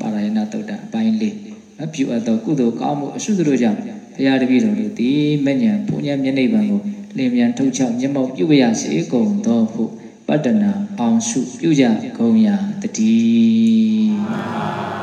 ပါရာယနာတုတ်တံအပိုင်း၄အပြုအပ်သောကုသိုလ်ကောင်းမှုအဆုစုတို့ကြောင့်ဘုရားတပည့်တော်တို့သည်မဉ္ဇဉ်ပူညံမျက်နှိပ်ပံကိုလင်းမြန်ထုတ်ချောက်မျက်မှောက်ပြုဝရစေကုန်သောဟု ပတ္တနာအောင်စုပြုကြကုန်ရာတည်း